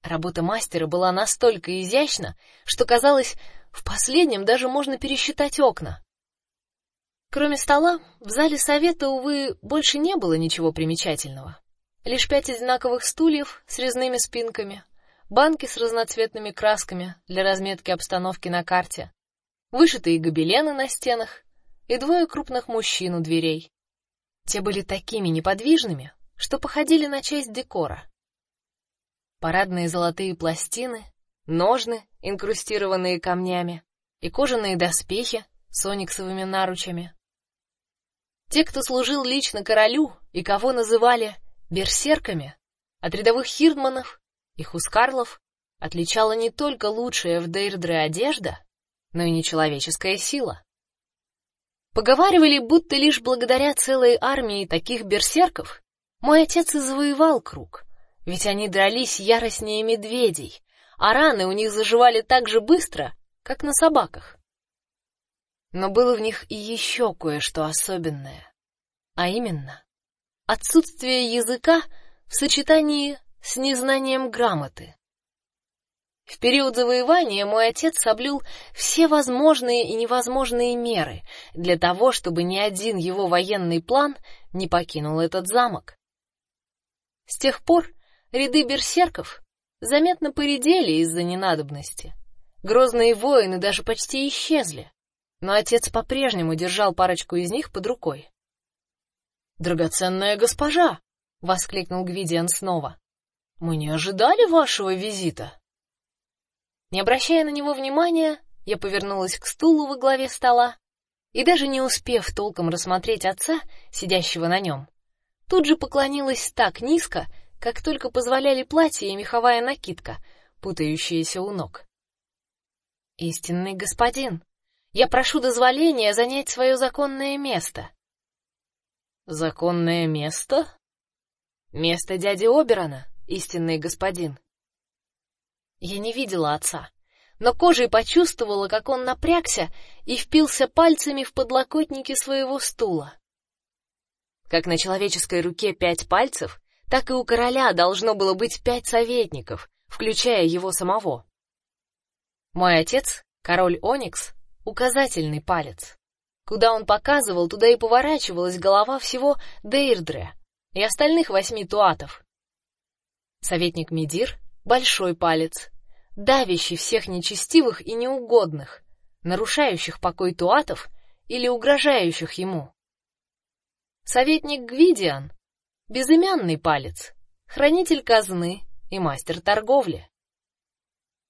Работа мастера была настолько изящна, что казалось, в последнем даже можно пересчитать окна. Кроме стола, в зале совета увы больше не было ничего примечательного. Лишь пять одинаковых стульев с резными спинками, банки с разноцветными красками для разметки обстановки на карте, вышитые гобелены на стенах и двое крупных мужчин у дверей. Те были такими неподвижными, что походили на часть декора. Парадные золотые пластины, ножны, инкрустированные камнями, и кожаные доспехи с ониксовыми наручами. Те, кто служил лично королю и кого называли Берсерками от рядовых хирдманов и хускарлов отличала не только лучшая в Дейрдре одежда, но и нечеловеческая сила. Поговаривали, будто лишь благодаря целой армии таких берсерков мой отец и завоевал круг, ведь они дрались яростнее медведей, а раны у них заживали так же быстро, как на собаках. Но было в них и еще кое-что особенное, а именно отсутствие языка в сочетании с незнанием грамоты. В период завоевания мой отец соблюл все возможные и невозможные меры для того, чтобы ни один его военный план не покинул этот замок. С тех пор ряды берсерков заметно поредели из-за ненадобности. Грозные воины даже почти исчезли, но отец по-прежнему держал парочку из них под рукой. Драгоценная госпожа, воскликнул Гвидиан снова. Мы не ожидали вашего визита. Не обращая на него внимания, я повернулась к стулу во главе стола и даже не успев толком рассмотреть отца, сидящего на нем, тут же поклонилась так низко, как только позволяли платье и меховая накидка, путающиеся у ног. Истинный господин, я прошу дозволения занять свое законное место. Законное место? Место дяди Оберона, истинный господин. Я не видела отца, но кожей почувствовала, как он напрягся и впился пальцами в подлокотники своего стула. Как на человеческой руке пять пальцев, так и у короля должно было быть пять советников, включая его самого. Мой отец, король Оникс, указательный палец. Куда он показывал, туда и поворачивалась голова всего Дейрдре и остальных восьми туатов. Советник Медир — большой палец, давящий всех нечестивых и неугодных, нарушающих покой туатов или угрожающих ему. Советник Гвидиан — безымянный палец, хранитель казны и мастер торговли.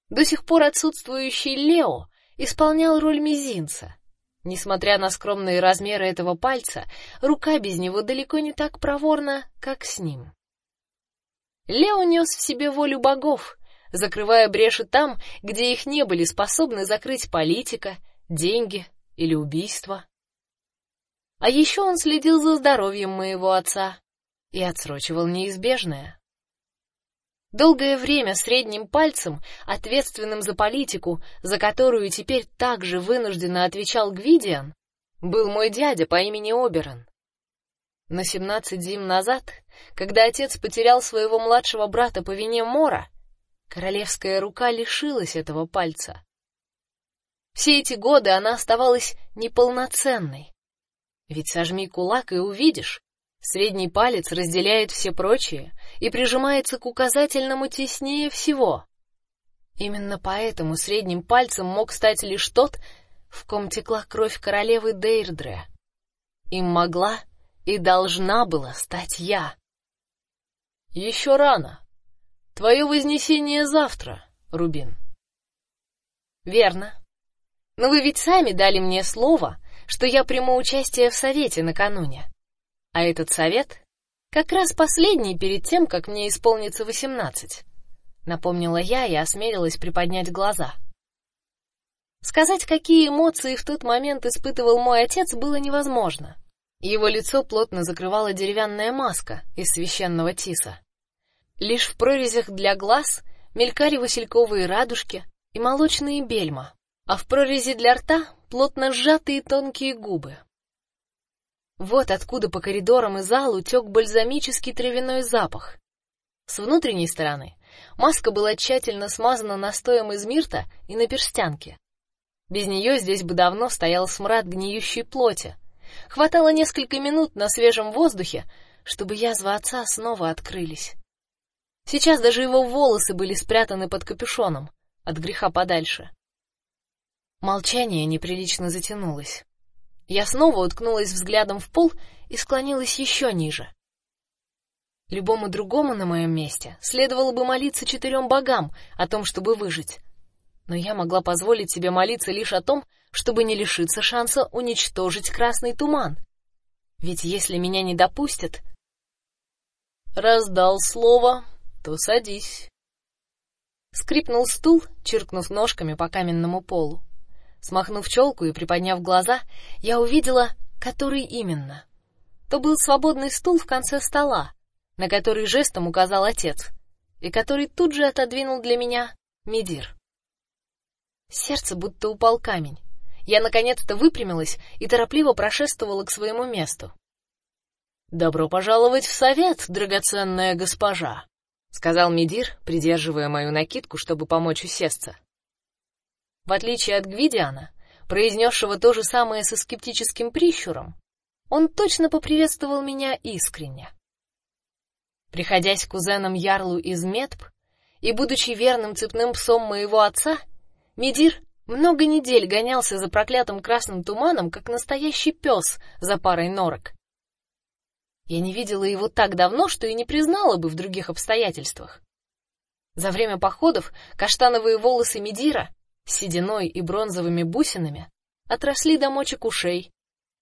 До сих пор отсутствующий Лео исполнял роль мизинца, Несмотря на скромные размеры этого пальца, рука без него далеко не так проворна, как с ним. Лео нес в себе волю богов, закрывая бреши там, где их не были способны закрыть политика, деньги или убийство. А еще он следил за здоровьем моего отца и отсрочивал неизбежное. Долгое время средним пальцем, ответственным за политику, за которую теперь также вынужденно отвечал Гвидиан, был мой дядя по имени Оберон. На семнадцать зим назад, когда отец потерял своего младшего брата по вине Мора, королевская рука лишилась этого пальца. Все эти годы она оставалась неполноценной. Ведь сожми кулак и увидишь, Средний палец разделяет все прочие и прижимается к указательному теснее всего. Именно поэтому средним пальцем мог стать лишь тот, в ком текла кровь королевы Дейрдре. Им могла и должна была стать я. Еще рано. Твое вознесение завтра, Рубин. Верно. Но вы ведь сами дали мне слово, что я приму участие в совете накануне. А этот совет как раз последний перед тем, как мне исполнится восемнадцать. Напомнила я и осмелилась приподнять глаза. Сказать, какие эмоции в тот момент испытывал мой отец, было невозможно. Его лицо плотно закрывала деревянная маска из священного тиса. Лишь в прорезях для глаз мелькали васильковые радужки и молочные бельма, а в прорези для рта плотно сжатые тонкие губы. Вот откуда по коридорам и залу тек бальзамический травяной запах. С внутренней стороны маска была тщательно смазана настоем из мирта и на перстянке. Без нее здесь бы давно стоял смрад гниющей плоти. Хватало несколько минут на свежем воздухе, чтобы язвы отца снова открылись. Сейчас даже его волосы были спрятаны под капюшоном, от греха подальше. Молчание неприлично затянулось. Я снова уткнулась взглядом в пол и склонилась еще ниже. Любому другому на моем месте следовало бы молиться четырем богам о том, чтобы выжить но я могла позволить себе молиться лишь о том, чтобы не лишиться шанса уничтожить красный туман. Ведь если меня не допустят, раздал слово, то садись. Скрипнул стул, чиркнув ножками по каменному полу. Смахнув челку и приподняв глаза, я увидела, который именно. То был свободный стул в конце стола, на который жестом указал отец, и который тут же отодвинул для меня Медир. Сердце будто упал камень. Я наконец-то выпрямилась и торопливо прошествовала к своему месту. Добро пожаловать в совет, драгоценная госпожа, сказал Медир, придерживая мою накидку, чтобы помочь усесться. В отличие от Гвидиана, произнесшего то же самое со скептическим прищуром, он точно поприветствовал меня искренне. Приходясь кузеном Ярлу из Медб и будучи верным цепным псом моего отца, Медир много недель гонялся за проклятым красным туманом, как настоящий пес за парой норок. Я не видела его так давно, что и не признала бы в других обстоятельствах. За время походов каштановые волосы Медира сединой и бронзовыми бусинами отросли до мочек ушей,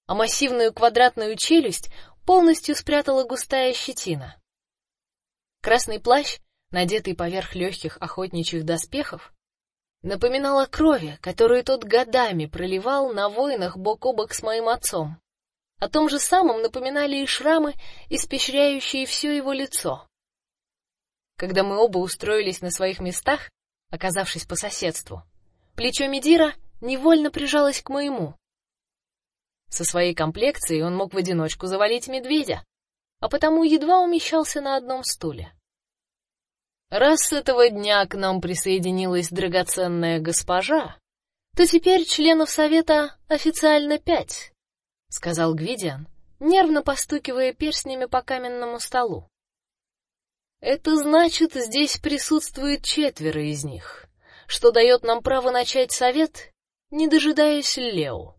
а массивную квадратную челюсть полностью спрятала густая щетина. Красный плащ, надетый поверх легких охотничьих доспехов, напоминала крови, которую тот годами проливал на войнах бок о бок с моим отцом. О том же самом напоминали и шрамы, испещряющие все его лицо. Когда мы оба устроились на своих местах, оказавшись по соседству, плечо Медира невольно прижалось к моему. Со своей комплекцией он мог в одиночку завалить медведя, а потому едва умещался на одном стуле. Раз с этого дня к нам присоединилась драгоценная госпожа, то теперь членов совета официально пять, сказал Гвидиан, нервно постукивая перстнями по каменному столу. Это значит, здесь присутствует четверо из них, что дает нам право начать совет, не дожидаясь Лео.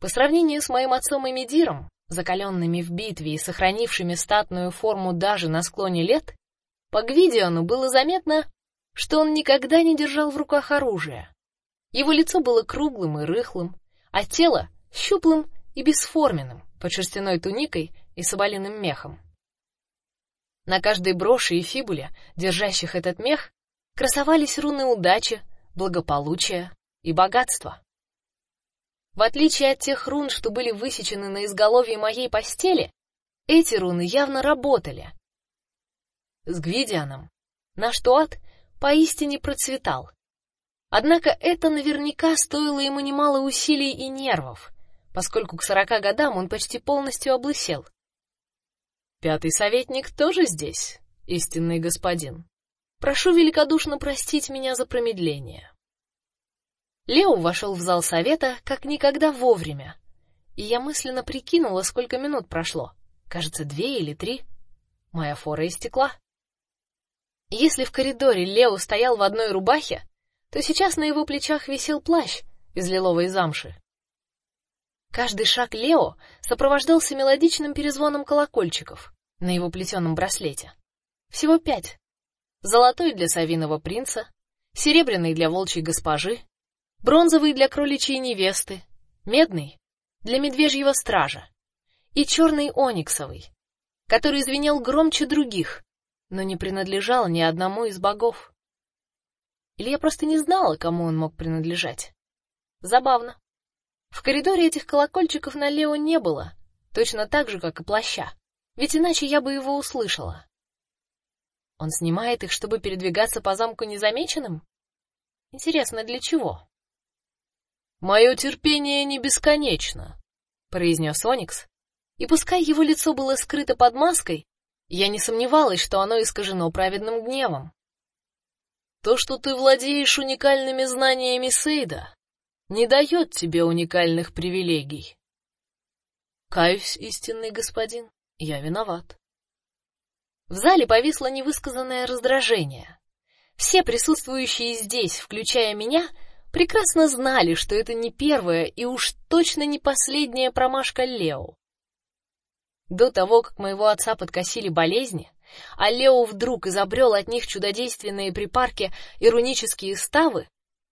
По сравнению с моим отцом и Медиром, закаленными в битве и сохранившими статную форму даже на склоне лет, по Гвидиону было заметно, что он никогда не держал в руках оружие. Его лицо было круглым и рыхлым, а тело щуплым и бесформенным, под шерстяной туникой и соболиным мехом. На каждой броши и фибуле, держащих этот мех, красовались руны удачи, благополучия и богатства. В отличие от тех рун, что были высечены на изголовье моей постели, эти руны явно работали, с Гвидианом наш Туат поистине процветал. Однако это наверняка стоило ему немало усилий и нервов, поскольку к сорока годам он почти полностью облысел. Пятый советник тоже здесь, истинный господин. Прошу великодушно простить меня за промедление. Лео вошел в зал совета как никогда вовремя, и я мысленно прикинула, сколько минут прошло. Кажется, две или три. Моя фора истекла. Если в коридоре Лео стоял в одной рубахе, то сейчас на его плечах висел плащ из лиловой замши. Каждый шаг Лео сопровождался мелодичным перезвоном колокольчиков на его плетеном браслете. Всего пять. Золотой для совиного принца, серебряный для волчьей госпожи, бронзовый для кроличьей невесты, медный для медвежьего стража и черный ониксовый, который звенел громче других, но не принадлежал ни одному из богов. Или я просто не знала, кому он мог принадлежать. Забавно. В коридоре этих колокольчиков на Лео не было, точно так же, как и плаща. Ведь иначе я бы его услышала. Он снимает их, чтобы передвигаться по замку незамеченным? Интересно, для чего? Мое терпение не бесконечно, произнес Оникс, и пускай его лицо было скрыто под маской, я не сомневалась, что оно искажено праведным гневом. То, что ты владеешь уникальными знаниями Сейда, не дает тебе уникальных привилегий. Каюсь, истинный господин, я виноват. В зале повисло невысказанное раздражение. Все присутствующие здесь, включая меня, прекрасно знали, что это не первая и уж точно не последняя промашка Лео. До того, как моего отца подкосили болезни, а Лео вдруг изобрел от них чудодейственные припарки и рунические ставы,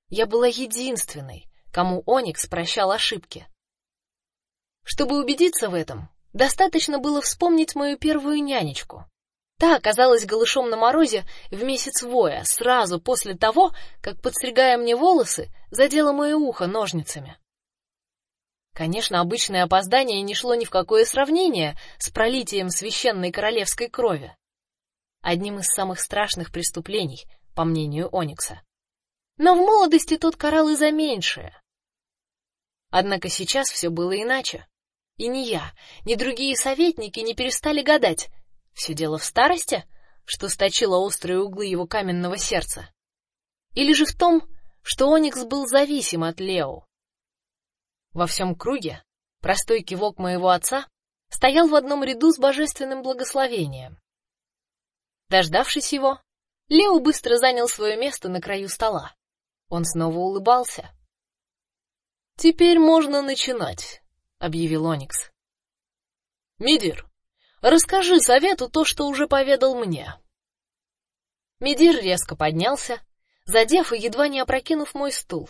я была единственной, кому Оникс прощал ошибки. Чтобы убедиться в этом, достаточно было вспомнить мою первую нянечку. Та оказалась голышом на морозе в месяц воя, сразу после того, как подстригая мне волосы, задела мое ухо ножницами. Конечно, обычное опоздание не шло ни в какое сравнение с пролитием священной королевской крови. Одним из самых страшных преступлений, по мнению Оникса. Но в молодости тот карал и за меньшее. Однако сейчас все было иначе. И ни я, ни другие советники не перестали гадать, все дело в старости, что сточило острые углы его каменного сердца, или же в том, что Оникс был зависим от Лео. Во всем круге простой кивок моего отца стоял в одном ряду с божественным благословением. Дождавшись его, Лео быстро занял свое место на краю стола. Он снова улыбался. Теперь можно начинать, объявил Оникс. Мидир, расскажи совету то, что уже поведал мне. Мидир резко поднялся, задев и едва не опрокинув мой стул.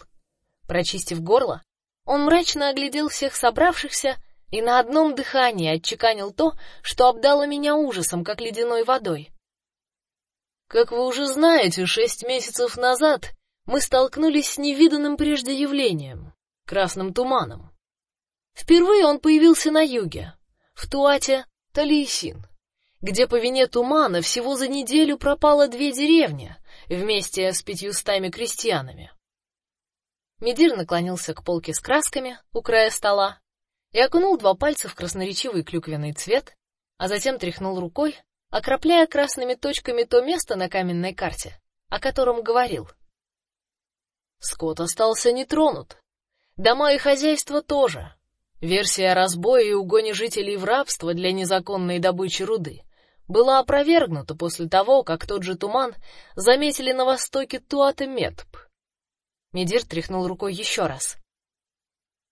Прочистив горло, он мрачно оглядел всех собравшихся и на одном дыхании отчеканил то, что обдало меня ужасом, как ледяной водой. Как вы уже знаете, шесть месяцев назад мы столкнулись с невиданным прежде явлением красным туманом. Впервые он появился на юге, в Туате Талиесин, где по вине тумана всего за неделю пропало две деревни вместе с пятьюстами крестьянами. Медир наклонился к полке с красками у края стола и окунул два пальца в красноречивый клюквенный цвет, а затем тряхнул рукой, окропляя красными точками то место на каменной карте, о котором говорил. Скот остался нетронут. Дома и хозяйства тоже. Версия о разбое и угоне жителей в рабство для незаконной добычи руды была опровергнута после того, как тот же туман заметили на востоке Туата-Метп, Медир тряхнул рукой еще раз.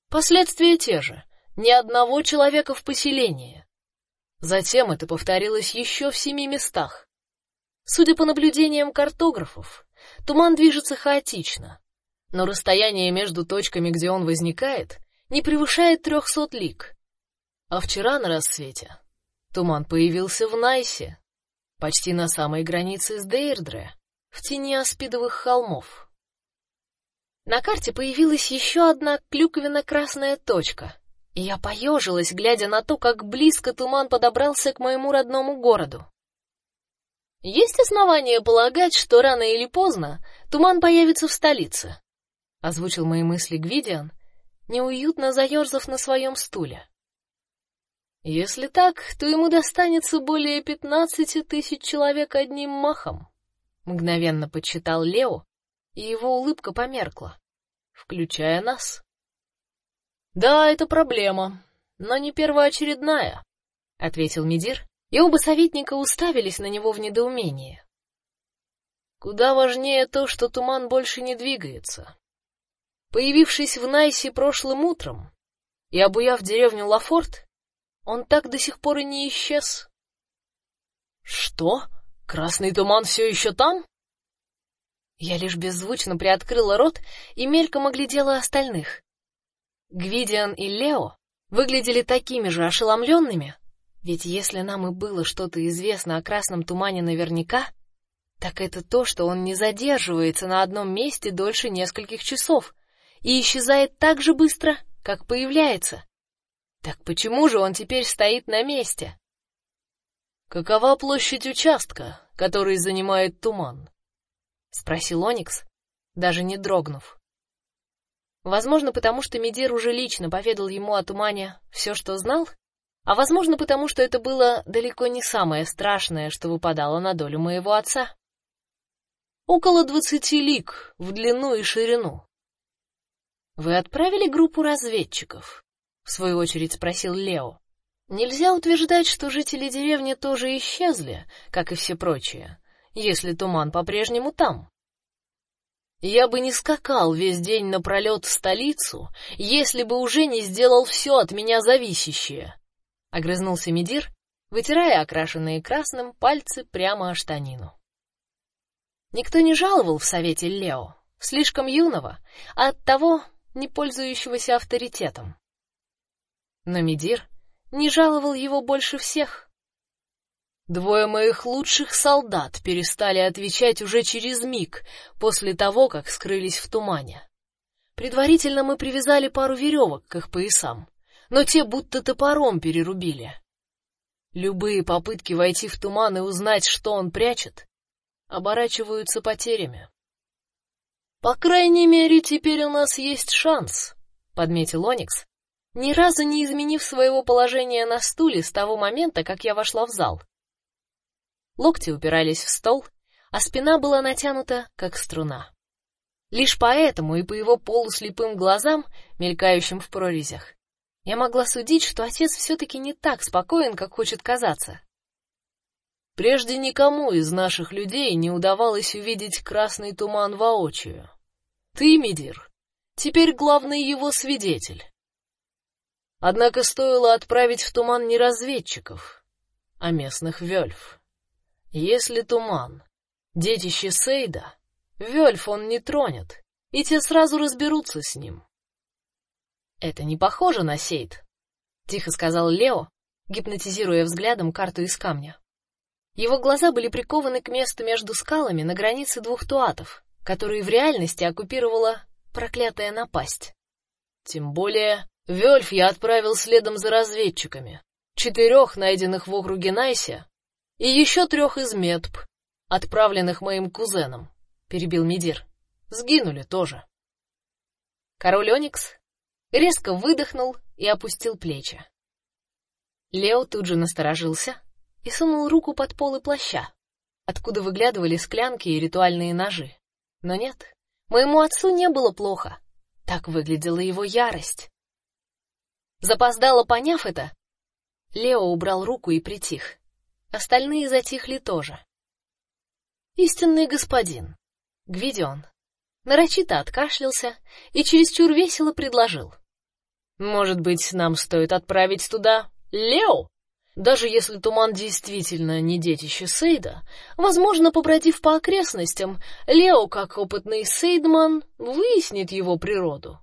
Последствия те же. Ни одного человека в поселении. Затем это повторилось еще в семи местах. Судя по наблюдениям картографов, туман движется хаотично, но расстояние между точками, где он возникает, не превышает трехсот лиг. А вчера на рассвете туман появился в Найсе, почти на самой границе с Дейрдре, в тени аспидовых холмов. На карте появилась еще одна клюквенно-красная точка, и я поежилась, глядя на то, как близко туман подобрался к моему родному городу. Есть основания полагать, что рано или поздно туман появится в столице, озвучил мои мысли Гвидиан, неуютно заерзав на своем стуле. Если так, то ему достанется более пятнадцати тысяч человек одним махом. Мгновенно подсчитал Лео, и его улыбка померкла, включая нас. Да, это проблема, но не первоочередная, ответил Медир, и оба советника уставились на него в недоумении. Куда важнее то, что туман больше не двигается. Появившись в Найсе прошлым утром и обуяв деревню Лафорт, он так до сих пор и не исчез. Что? Красный туман все еще там? Я лишь беззвучно приоткрыла рот и мельком оглядела остальных. Гвидиан и Лео выглядели такими же ошеломленными, ведь если нам и было что-то известно о красном тумане наверняка, так это то, что он не задерживается на одном месте дольше нескольких часов и исчезает так же быстро, как появляется. Так почему же он теперь стоит на месте? Какова площадь участка, который занимает туман? спросил Оникс, даже не дрогнув. Возможно, потому что Медир уже лично поведал ему о тумане все, что знал, а возможно, потому что это было далеко не самое страшное, что выпадало на долю моего отца. Около двадцати лиг в длину и ширину. Вы отправили группу разведчиков? В свою очередь спросил Лео. Нельзя утверждать, что жители деревни тоже исчезли, как и все прочие, если туман по-прежнему там. Я бы не скакал весь день напролет в столицу, если бы уже не сделал все от меня зависящее. Огрызнулся Медир, вытирая окрашенные красным пальцы прямо о штанину. Никто не жаловал в совете Лео, слишком юного, а оттого не пользующегося авторитетом. Но Медир не жаловал его больше всех. Двое моих лучших солдат перестали отвечать уже через миг после того, как скрылись в тумане. Предварительно мы привязали пару веревок к их поясам, но те будто топором перерубили. Любые попытки войти в туман и узнать, что он прячет, оборачиваются потерями. По крайней мере, теперь у нас есть шанс, подметил Оникс, ни разу не изменив своего положения на стуле с того момента, как я вошла в зал. Локти упирались в стол, а спина была натянута, как струна. Лишь поэтому и по его полуслепым глазам, мелькающим в прорезях, я могла судить, что отец все таки не так спокоен, как хочет казаться. Прежде никому из наших людей не удавалось увидеть красный туман воочию. Ты, Медир, теперь главный его свидетель. Однако стоило отправить в туман не разведчиков, а местных вельф. Если туман — детище Сейда, вельф он не тронет, и те сразу разберутся с ним. Это не похоже на Сейд, тихо сказал Лео, гипнотизируя взглядом карту из камня. Его глаза были прикованы к месту между скалами на границе двух туатов, которые в реальности оккупировала проклятая напасть. Тем более, Вельф я отправил следом за разведчиками. Четырех, найденных в округе Найсе, и еще трех из Медб, отправленных моим кузеном, перебил Медир. Сгинули тоже. Король Оникс резко выдохнул и опустил плечи. Лео тут же насторожился, и сунул руку под полы плаща, откуда выглядывали склянки и ритуальные ножи. Но нет, моему отцу не было плохо. Так выглядела его ярость. Запоздало поняв это, Лео убрал руку и притих. Остальные затихли тоже. Истинный господин, Гвидион, нарочито откашлялся и чересчур весело предложил: "Может быть, нам стоит отправить туда Лео?" Даже если туман действительно не детище Сейда, возможно, побродив по окрестностям, Лео, как опытный сейдман, выяснит его природу.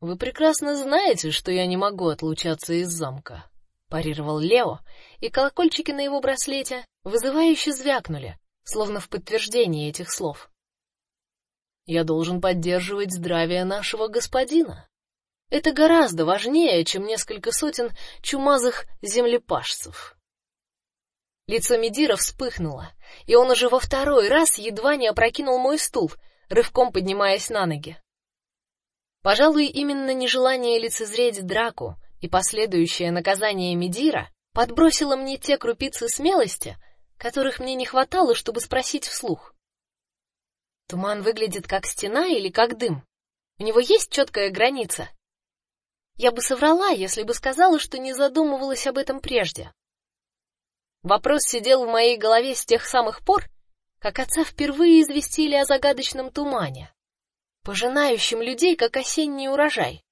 Вы прекрасно знаете, что я не могу отлучаться из замка, парировал Лео, и колокольчики на его браслете вызывающе звякнули, словно в подтверждение этих слов. Я должен поддерживать здравие нашего господина. Это гораздо важнее, чем несколько сотен чумазых землепашцев. Лицо Медира вспыхнуло, и он уже во второй раз едва не опрокинул мой стул, рывком поднимаясь на ноги. Пожалуй, именно нежелание лицезреть драку и последующее наказание Медира подбросило мне те крупицы смелости, которых мне не хватало, чтобы спросить вслух. Туман выглядит как стена или как дым? У него есть четкая граница? Я бы соврала, если бы сказала, что не задумывалась об этом прежде. Вопрос сидел в моей голове с тех самых пор, как отца впервые известили о загадочном тумане, пожинающем людей, как осенний урожай.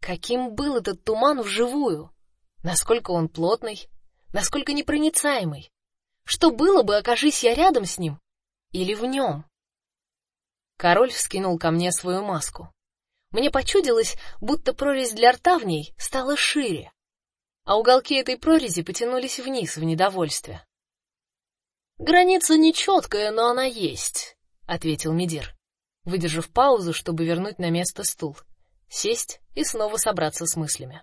Каким был этот туман вживую? Насколько он плотный? Насколько непроницаемый? Что было бы, окажись я рядом с ним или в нем? Король вскинул ко мне свою маску. Мне почудилось, будто прорезь для рта в ней стала шире, а уголки этой прорези потянулись вниз в недовольстве. Граница нечеткая, но она есть, ответил Медир, выдержав паузу, чтобы вернуть на место стул, сесть и снова собраться с мыслями.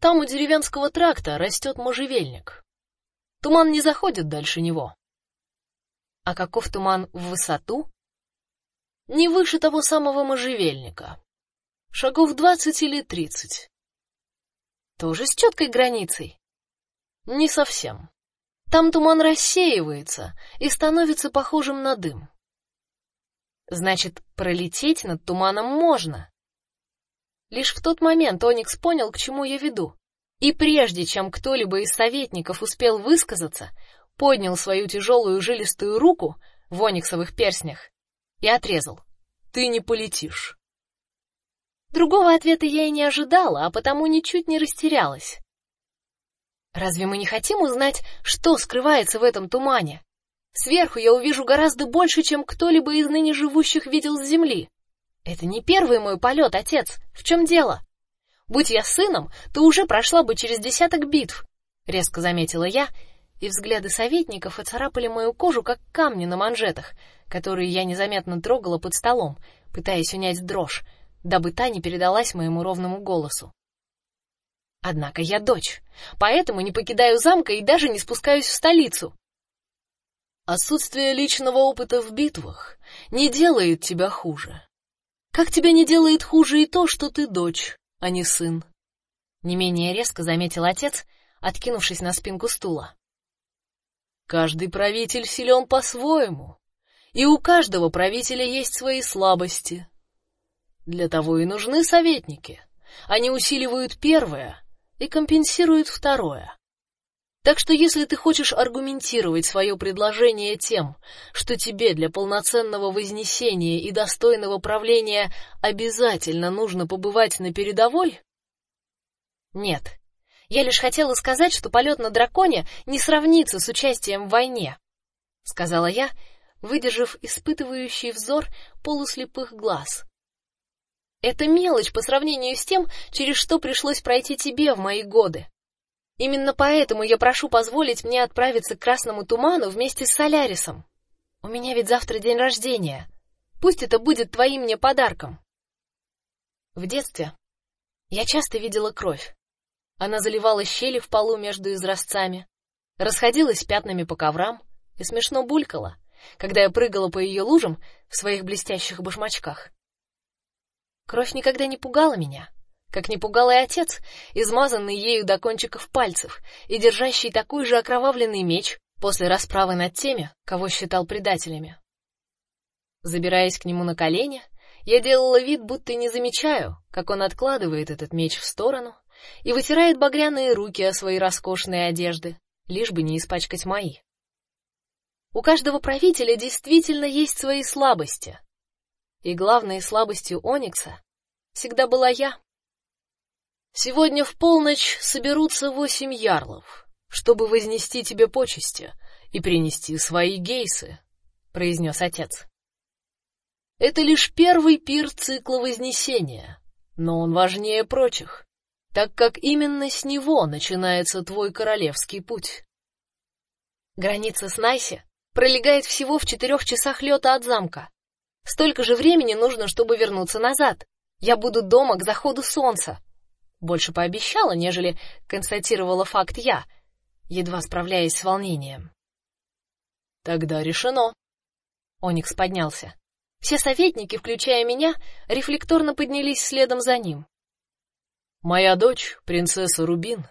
Там у деревенского тракта растет можжевельник. Туман не заходит дальше него. А каков туман в высоту? Не выше того самого можжевельника. Шагов двадцать или тридцать. Тоже с четкой границей? Не совсем. Там туман рассеивается и становится похожим на дым. Значит, пролететь над туманом можно. Лишь в тот момент Оникс понял, к чему я веду. И прежде чем кто-либо из советников успел высказаться, поднял свою тяжелую жилистую руку в ониксовых перстнях и отрезал: "Ты не полетишь". Другого ответа я и не ожидала, а потому ничуть не растерялась. Разве мы не хотим узнать, что скрывается в этом тумане? Сверху я увижу гораздо больше, чем кто-либо из ныне живущих видел с земли. Это не первый мой полет, отец. В чем дело? Будь я сыном, то уже прошла бы через десяток битв, резко заметила я, и взгляды советников оцарапали мою кожу как камни на манжетах, которые я незаметно трогала под столом, пытаясь унять дрожь, дабы та не передалась моему ровному голосу. Однако я дочь, поэтому не покидаю замка и даже не спускаюсь в столицу. Отсутствие личного опыта в битвах не делает тебя хуже. Как тебя не делает хуже и то, что ты дочь, а не сын. Не менее резко заметил отец, откинувшись на спинку стула. Каждый правитель силен по-своему, и у каждого правителя есть свои слабости. Для того и нужны советники. Они усиливают первое, и компенсирует второе. Так что если ты хочешь аргументировать свое предложение тем, что тебе для полноценного вознесения и достойного правления обязательно нужно побывать на передовой, нет. Я лишь хотела сказать, что полет на драконе не сравнится с участием в войне, сказала я, выдержав испытывающий взор полуслепых глаз. Это мелочь по сравнению с тем, через что пришлось пройти тебе в мои годы. Именно поэтому я прошу позволить мне отправиться к Красному туману вместе с Солярисом. У меня ведь завтра день рождения. Пусть это будет твоим мне подарком. В детстве я часто видела кровь. Она заливала щели в полу между изразцами, расходилась пятнами по коврам и смешно булькала, когда я прыгала по ее лужам в своих блестящих башмачках. Кровь никогда не пугала меня, как не пугал и отец, измазанный ею до кончиков пальцев и держащий такой же окровавленный меч после расправы над теми, кого считал предателями. Забираясь к нему на колени, я делала вид, будто не замечаю, как он откладывает этот меч в сторону и вытирает багряные руки о свои роскошные одежды, лишь бы не испачкать мои. У каждого правителя действительно есть свои слабости, и главной слабостью Оникса всегда была я. Сегодня в полночь соберутся восемь ярлов, чтобы вознести тебе почести и принести свои гейсы, произнес отец. Это лишь первый пир цикла вознесения, но он важнее прочих, так как именно с него начинается твой королевский путь. Граница с Найси пролегает всего в четырех часах лета от замка. Столько же времени нужно, чтобы вернуться назад. Я буду дома к заходу солнца. Больше пообещала, нежели констатировала факт я, едва справляясь с волнением. Тогда решено. Оникс поднялся. Все советники, включая меня, рефлекторно поднялись следом за ним. Моя дочь, принцесса Рубин,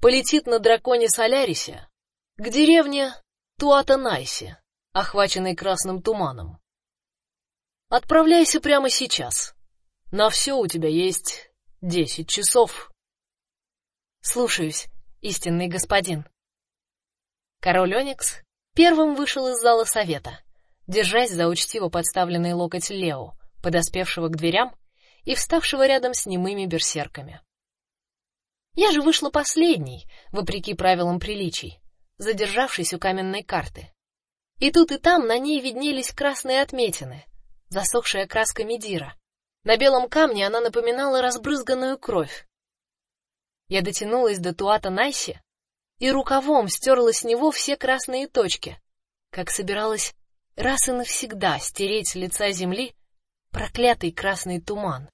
полетит на драконе Солярисе к деревне Туатанайсе, охваченной красным туманом. Отправляйся прямо сейчас. На все у тебя есть десять часов. Слушаюсь, истинный господин. Король Оникс первым вышел из зала совета, держась за учтиво подставленный локоть Лео, подоспевшего к дверям и вставшего рядом с немыми берсерками. Я же вышла последней, вопреки правилам приличий, задержавшись у каменной карты. И тут и там на ней виднелись красные отметины, засохшая краска медира. На белом камне она напоминала разбрызганную кровь. Я дотянулась до туата Найси и рукавом стерла с него все красные точки, как собиралась раз и навсегда стереть с лица земли проклятый красный туман.